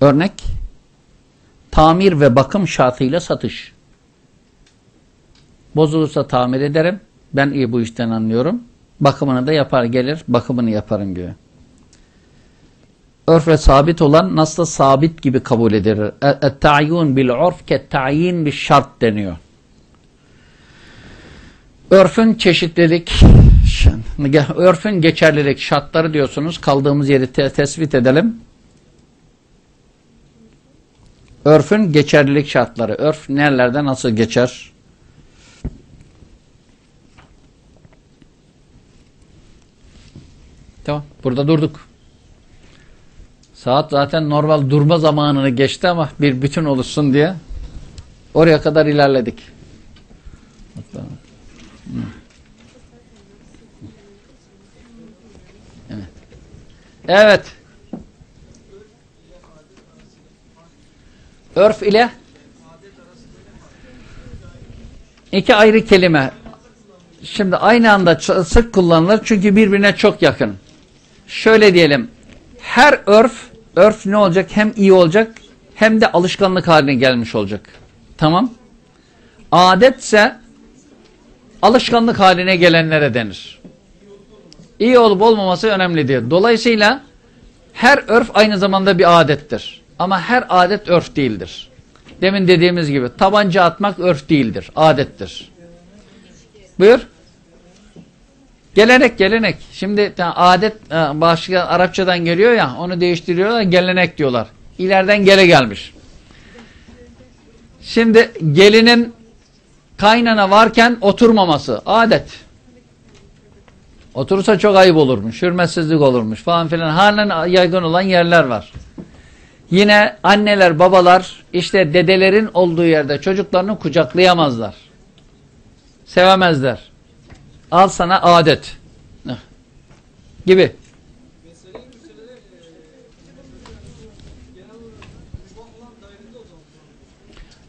Örnek tamir ve bakım şartıyla satış. Bozulursa tamir ederim. Ben iyi bu işten anlıyorum. Bakımını da yapar gelir, bakımını yaparım diyor. Örfe sabit olan nasıl sabit gibi kabul edilir. Et-ta'yun bil-urf ket-ta'yin bil şart deniyor. Örfün çeşitlilik, örfün geçerlilik şartları diyorsunuz. Kaldığımız yeri te tespit edelim. Örfün geçerlilik şartları. Örf nerelerde nasıl geçer? Tamam. Burada durduk. Saat zaten normal durma zamanını geçti ama bir bütün oluşsun diye oraya kadar ilerledik. Evet. Evet. Örf ile iki ayrı kelime. Şimdi aynı anda sık kullanılır çünkü birbirine çok yakın şöyle diyelim her örf örf ne olacak hem iyi olacak hem de alışkanlık haline gelmiş olacak. Tamam. Adetse alışkanlık haline gelenlere denir. İyi olup olmaması önemli değil. Dolayısıyla her örf aynı zamanda bir adettir. Ama her adet örf değildir. Demin dediğimiz gibi tabanca atmak örf değildir, adettir. Buyur. Gelenek gelenek. Şimdi adet e, başka Arapçadan geliyor ya onu değiştiriyorlar gelenek diyorlar. İleriden gele gelmiş. Şimdi gelinin kaynana varken oturmaması adet. Oturursa çok ayıp olurmuş, hürmetsizlik olurmuş falan filan. Halen yaygın olan yerler var. Yine anneler, babalar işte dedelerin olduğu yerde çocuklarını kucaklayamazlar. Sevemezler. Al sana adet. Gibi.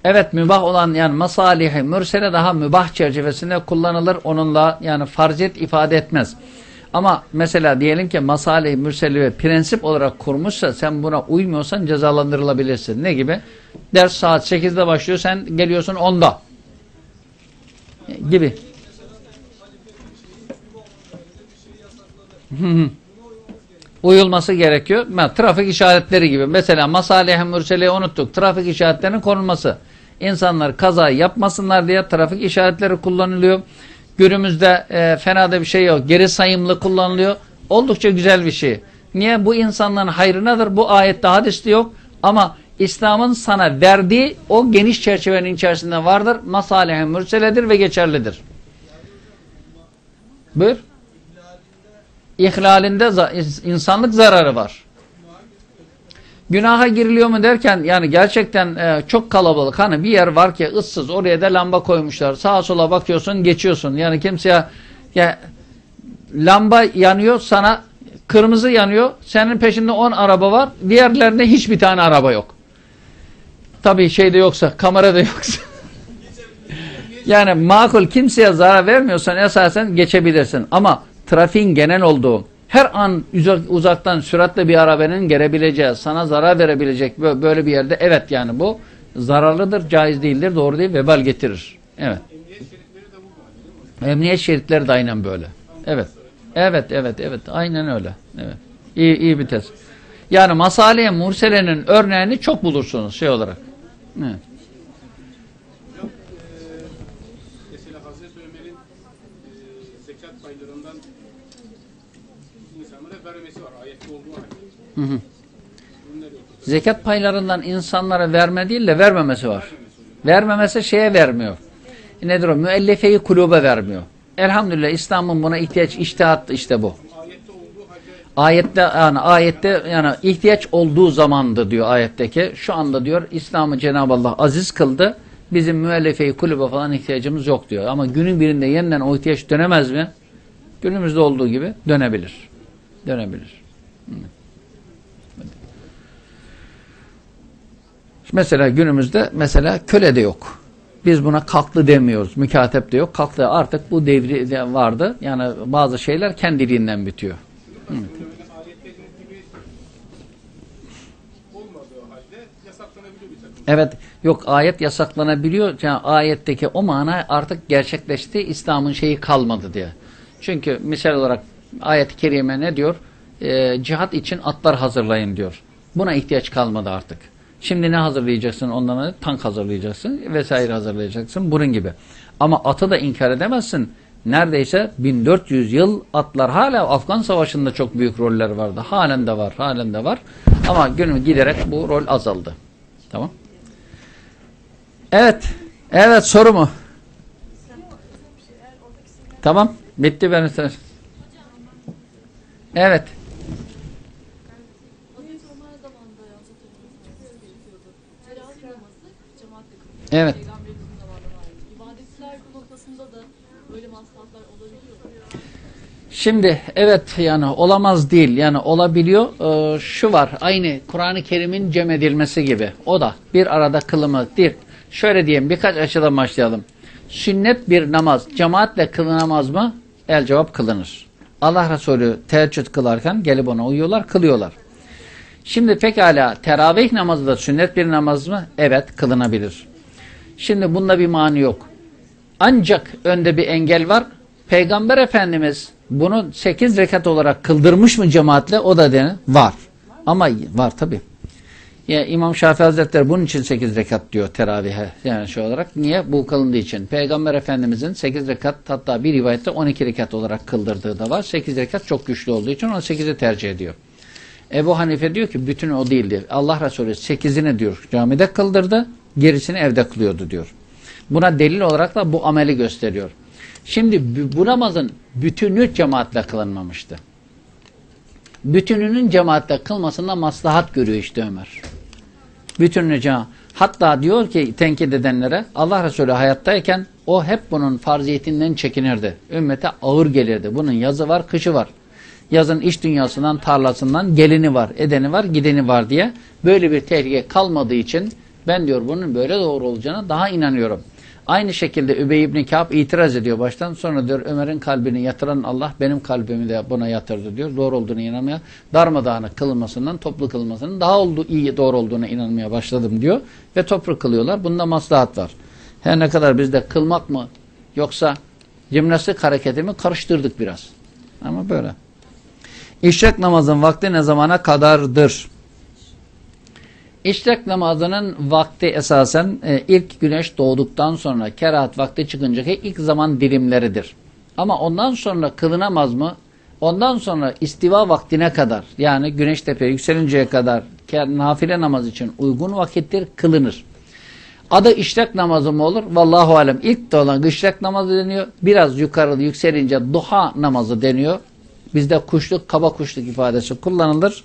Evet mübah olan yani masalihi mürsele daha mübah çerçevesinde kullanılır. Onunla yani farziyet ifade etmez. Ama mesela diyelim ki masalih mürseli ve prensip olarak kurmuşsa sen buna uymuyorsan cezalandırılabilirsin. Ne gibi? Ders saat 8'de başlıyor sen geliyorsun 10'da. Gibi. Uyulması gerekiyor. Trafik işaretleri gibi. Mesela masalih mürseliyi unuttuk. Trafik işaretlerinin konulması. İnsanlar kaza yapmasınlar diye trafik işaretleri kullanılıyor. Günümüzde e, fena da bir şey yok. Geri sayımlı kullanılıyor. Oldukça güzel bir şey. Niye? Bu insanların hayrınadır. Bu ayette hadiste yok. Ama İslam'ın sana verdiği o geniş çerçevenin içerisinde vardır. Masalih-i mürseledir ve geçerlidir. Buyur. İhlalinde insanlık zararı var. Günaha giriliyor mu derken yani gerçekten e, çok kalabalık hani bir yer var ki ıssız oraya da lamba koymuşlar. Sağa sola bakıyorsun geçiyorsun. Yani kimseye ya, lamba yanıyor sana kırmızı yanıyor. Senin peşinde 10 araba var. Diğerlerinde hiçbir tane araba yok. Tabii şeyde yoksa kamerada yoksa. yani makul kimseye zarar vermiyorsan esasen geçebilirsin. Ama trafiğin genel olduğu her an uzaktan süratle bir arabanın gelebileceği, sana zarar verebilecek böyle bir yerde evet yani bu zararlıdır, caiz değildir, doğru değil, vebal getirir. Evet. Emniyet şeritleri de aynen böyle. Evet. Evet, evet, evet. Aynen öyle. Evet. İyi, iyi bir test. Yani Masaliye Mursele'nin örneğini çok bulursunuz şey olarak. Evet. Hı hı. Zekat paylarından insanlara verme değil de vermemesi var. Vermemesi şeye vermiyor. Nedir o? Müellefeyi kulübe vermiyor. Elhamdülillah İslam'ın buna ihtiyaç iştihat işte bu. Ayette yani ayette yani ihtiyaç olduğu zamandı diyor ayetteki. Şu anda diyor İslam'ı Cenab-ı Allah aziz kıldı. Bizim müellefeyi kulübe falan ihtiyacımız yok diyor. Ama günün birinde yeniden o ihtiyaç dönemez mi? Günümüzde olduğu gibi dönebilir. Dönebilir. Hı. Mesela günümüzde mesela köle de yok. Biz buna kalklı demiyoruz. Mükatep de yok. Kalklı artık bu devri de vardı. Yani bazı şeyler kendiliğinden bitiyor. Hı. Evet. Yok ayet yasaklanabiliyor. Yani ayetteki o mana artık gerçekleşti. İslam'ın şeyi kalmadı diye. Çünkü misal olarak ayet-i kerime ne diyor? Ee, cihat için atlar hazırlayın diyor. Buna ihtiyaç kalmadı artık. Şimdi ne hazırlayacaksın ondan tank hazırlayacaksın vesaire hazırlayacaksın bunun gibi. Ama atı da inkar edemezsin. Neredeyse 1400 yıl atlar hala Afgan Savaşı'nda çok büyük roller vardı. Halen de var, halen de var. Ama günün giderek bu rol azaldı. Tamam. Evet. Evet soru mu? Tamam. Bitti ben. Evet. Evet. Şimdi evet yani olamaz değil yani olabiliyor. Ee, şu var aynı Kur'an-ı Kerim'in cem edilmesi gibi. O da bir arada kılımı değil. Şöyle diyeyim birkaç açıdan başlayalım. Sünnet bir namaz cemaatle kılınamaz mı? El cevap kılınır. Allah Resulü teheccüd kılarken gelip ona uyuyorlar, kılıyorlar. Şimdi pekala teravih namazı da sünnet bir namaz mı? Evet kılınabilir. Şimdi bunda bir mani yok. Ancak önde bir engel var. Peygamber Efendimiz bunu 8 rekat olarak kıldırmış mı cemaatle? O da dene var. Ama var tabi. Ya İmam Şafii Hazretleri bunun için 8 rekat diyor teravihe yani şey olarak. Niye? Bu kılındığı için. Peygamber Efendimizin 8 rekat hatta bir rivayette 12 rekat olarak kıldırdığı da var. 8 rekat çok güçlü olduğu için 18'i tercih ediyor. Ebu Hanife diyor ki bütün o değildir. Allah Resulü 8'ini diyor camide kıldırdı, gerisini evde kılıyordu diyor. Buna delil olarak da bu ameli gösteriyor. Şimdi bu namazın bütünü cemaatle kılınmamıştı. Bütününün cemaatle kılmasında maslahat görüyor işte Ömer. Bütününü cemaat. Hatta diyor ki tenkit edenlere Allah Resulü hayattayken o hep bunun farziyetinden çekinirdi. Ümmete ağır gelirdi. Bunun yazı var, kışı var. Yazın iş dünyasından, tarlasından gelini var, edeni var, gideni var diye böyle bir tehlike kalmadığı için ben diyor bunun böyle doğru olacağına daha inanıyorum. Aynı şekilde Übey ibn Kâb itiraz ediyor baştan. Sonra diyor Ömer'in kalbini yatıran Allah benim kalbimi de buna yatırdı diyor. Doğru olduğunu inanmaya, darmadağınık kılınmasından, toplu kılınmasının daha olduğu, iyi doğru olduğuna inanmaya başladım diyor. Ve toplu kılıyorlar. Bunda maslahat var. Her ne kadar bizde kılmak mı yoksa jimnastik hareketi mi karıştırdık biraz. Ama böyle. İşrak namazın vakti ne zamana kadardır? İşrak namazının vakti esasen e, ilk güneş doğduktan sonra kerahat vakti çıkıncaki ilk zaman dilimleridir. Ama ondan sonra kılınamaz mı? Ondan sonra istiva vaktine kadar yani güneş tepeye yükselinceye kadar nafile namaz için uygun vakittir kılınır. Adı işrak namazı mı olur? Vallahu alem. İlk doğan işrak namazı deniyor. Biraz yukarı yükselince duha namazı deniyor. Bizde kuşluk, kaba kuşluk ifadesi kullanılır.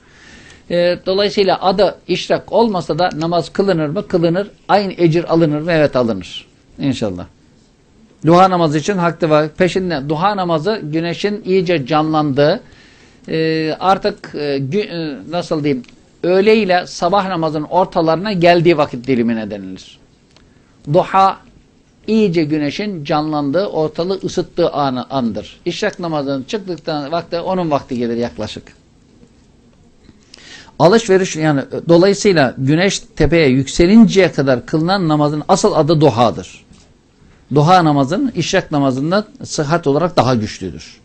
E, dolayısıyla adı işrak olmasa da namaz kılınır mı? Kılınır. Aynı ecir alınır mı? Evet alınır. İnşallah. Duha namazı için haklı var. Peşinden duha namazı güneşin iyice canlandığı e, artık e, e, nasıl diyeyim öğle ile sabah namazının ortalarına geldiği vakit dilimine denilir. Duha iyice güneşin canlandığı, ortalığı ısıttığı anı, andır. İşrak namazının çıktıktan vakti onun vakti gelir yaklaşık. Alışveriş yani dolayısıyla güneş tepeye yükselinceye kadar kılınan namazın asıl adı duhadır. Duha namazın işrak namazından sıhhat olarak daha güçlüdür.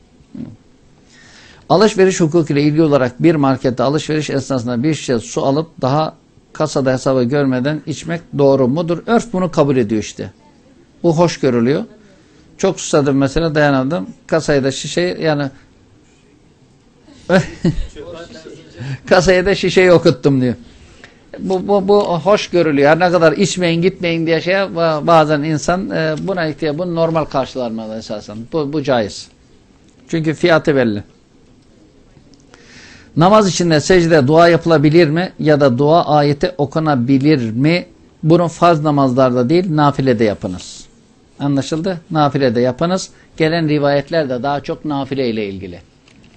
Alışveriş hukuk ile ilgili olarak bir markette alışveriş esnasında bir şişe su alıp daha kasada hesabı görmeden içmek doğru mudur? Örf bunu kabul ediyor işte. Bu hoş görülüyor. Çok susadım mesela dayanamadım. Kasaya da şişe yani kasaya da şişeyi okuttum diyor. Bu, bu, bu hoş görülüyor. Ne kadar içmeyin gitmeyin diye şey bazen insan e, buna ihtiyaç bunu normal karşılanmalı esasen. Bu, bu caiz. Çünkü fiyatı belli. Namaz içinde secde dua yapılabilir mi? Ya da dua ayeti okunabilir mi? Bunu farz namazlarda değil nafilede yapınız. Anlaşıldı? Nafilede yapınız. Gelen rivayetler de daha çok nafile ile ilgili.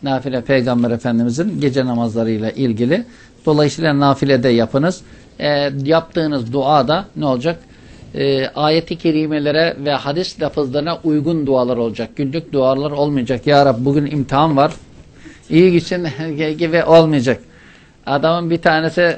Nafile Peygamber Efendimizin gece namazlarıyla ilgili. Dolayısıyla nafilede yapınız. E, yaptığınız dua da ne olacak? E, ayeti kerimelere ve hadis lafızlarına uygun dualar olacak. Günlük dualar olmayacak. Ya Rab bugün imtihan var. İyi gitsin gibi olmayacak. Adamın bir tanesi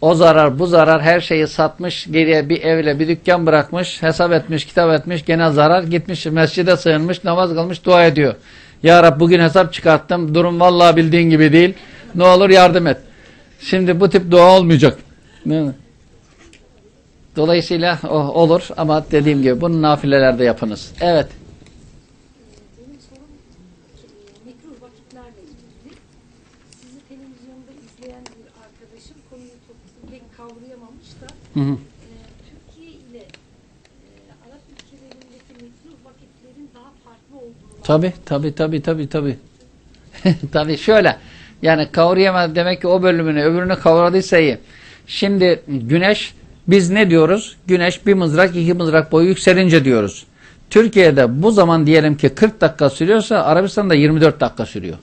o zarar bu zarar her şeyi satmış geriye bir evle bir dükkan bırakmış hesap etmiş kitap etmiş gene zarar gitmiş mescide sığınmış namaz kılmış dua ediyor. Ya Rab bugün hesap çıkarttım durum vallahi bildiğin gibi değil ne olur yardım et. Şimdi bu tip dua olmayacak. Dolayısıyla o, olur ama dediğim gibi bunu nafilelerde yapınız. Evet. Benim sorum mekruh vakitlerle ilgili. Sizi televizyonda izleyen bir arkadaşım konuyu çok pek kavrayamamış da Hı hı. e, Türkiye ile e, Arap ülkelerindeki mekruh vakitlerin daha farklı olduğunu Tabi tabi tabi tabi tabi. tabi şöyle yani kavrayamadı demek ki o bölümünü öbürünü kavradıysa iyi. Şimdi güneş biz ne diyoruz? Güneş bir mızrak iki mızrak boyu yükselince diyoruz. Türkiye'de bu zaman diyelim ki 40 dakika sürüyorsa Arabistan'da 24 dakika sürüyor.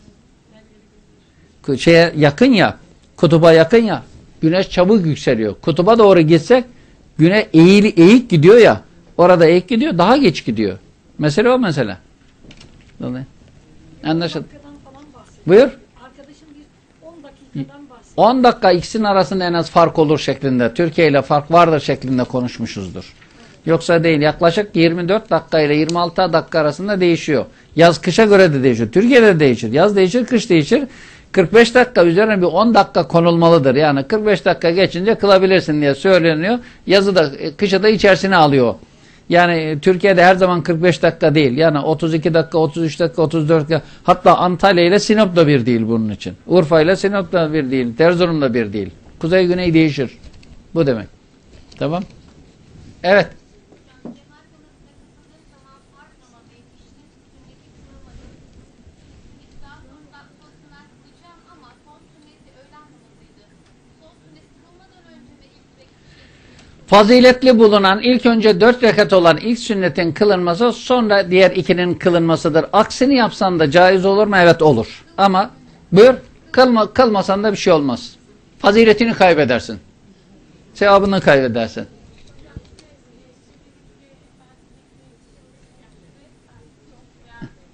Şeye yakın ya kutuba yakın ya güneş çabuk yükseliyor. Kutuba doğru gitsek güneş eğili, eğik gidiyor ya orada eğik gidiyor daha geç gidiyor. Mesele o mesele. Dolayı. Anlaşıldı. Buyur. Arkadaşım bir 10 dakikadan bahsediyor. 10 dakika ikisinin arasında en az fark olur şeklinde. Türkiye ile fark vardır şeklinde konuşmuşuzdur. Yoksa değil. Yaklaşık 24 dakika ile 26 dakika arasında değişiyor. Yaz kışa göre de değişiyor. Türkiye'de de değişir. Yaz değişir, kış değişir. 45 dakika üzerine bir 10 dakika konulmalıdır. Yani 45 dakika geçince kılabilirsin diye söyleniyor. Yazıda, e, kışı da içerisine alıyor. Yani Türkiye'de her zaman 45 dakika değil. Yani 32 dakika, 33 dakika, 34 dakika. Hatta Antalya ile Sinop da bir değil bunun için. Urfa ile Sinop da bir değil. Erzurum da bir değil. Kuzey güney değişir. Bu demek. Tamam. Evet. Cemal konusuna katıldığı zaman farz namazı yetiştiğim üstündeki kılmadım. Hiç daha sonra son sünnet kılacağım ama son sünneti öğlen namazıydı. Son sünneti kılmadan önce ve ilk rekati Faziletli bulunan ilk önce dört rekat olan ilk sünnetin kılınması sonra diğer ikinin kılınmasıdır. Aksini yapsan da caiz olur mu? Evet olur. Ama buyur kılma, kılmasan da bir şey olmaz. Faziletini kaybedersin. Sevabını kaybedersin.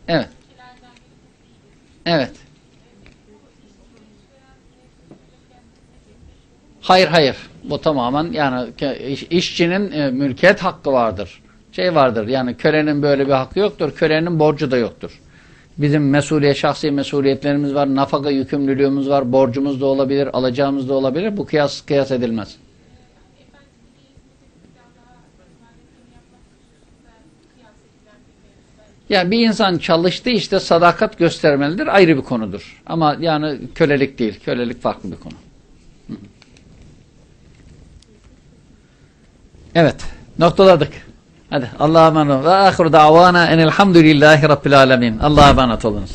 Evet. Evet. Hayır hayır. Bu tamamen yani işçinin e, mülkiyet hakkı vardır. Şey vardır yani kölenin böyle bir hakkı yoktur. Kölenin borcu da yoktur. Bizim mesuliyet, şahsi mesuliyetlerimiz var. Nafaka yükümlülüğümüz var. Borcumuz da olabilir. Alacağımız da olabilir. Bu kıyas kıyas edilmez. Yani bir insan çalıştı işte sadakat göstermelidir. Ayrı bir konudur. Ama yani kölelik değil. Kölelik farklı bir konu. Evet. Noktaladık. Hadi Allah'a emanet olun. Ve ahiru davana enelhamdülillahi rabbil alemin. Allah'a emanet olunuz.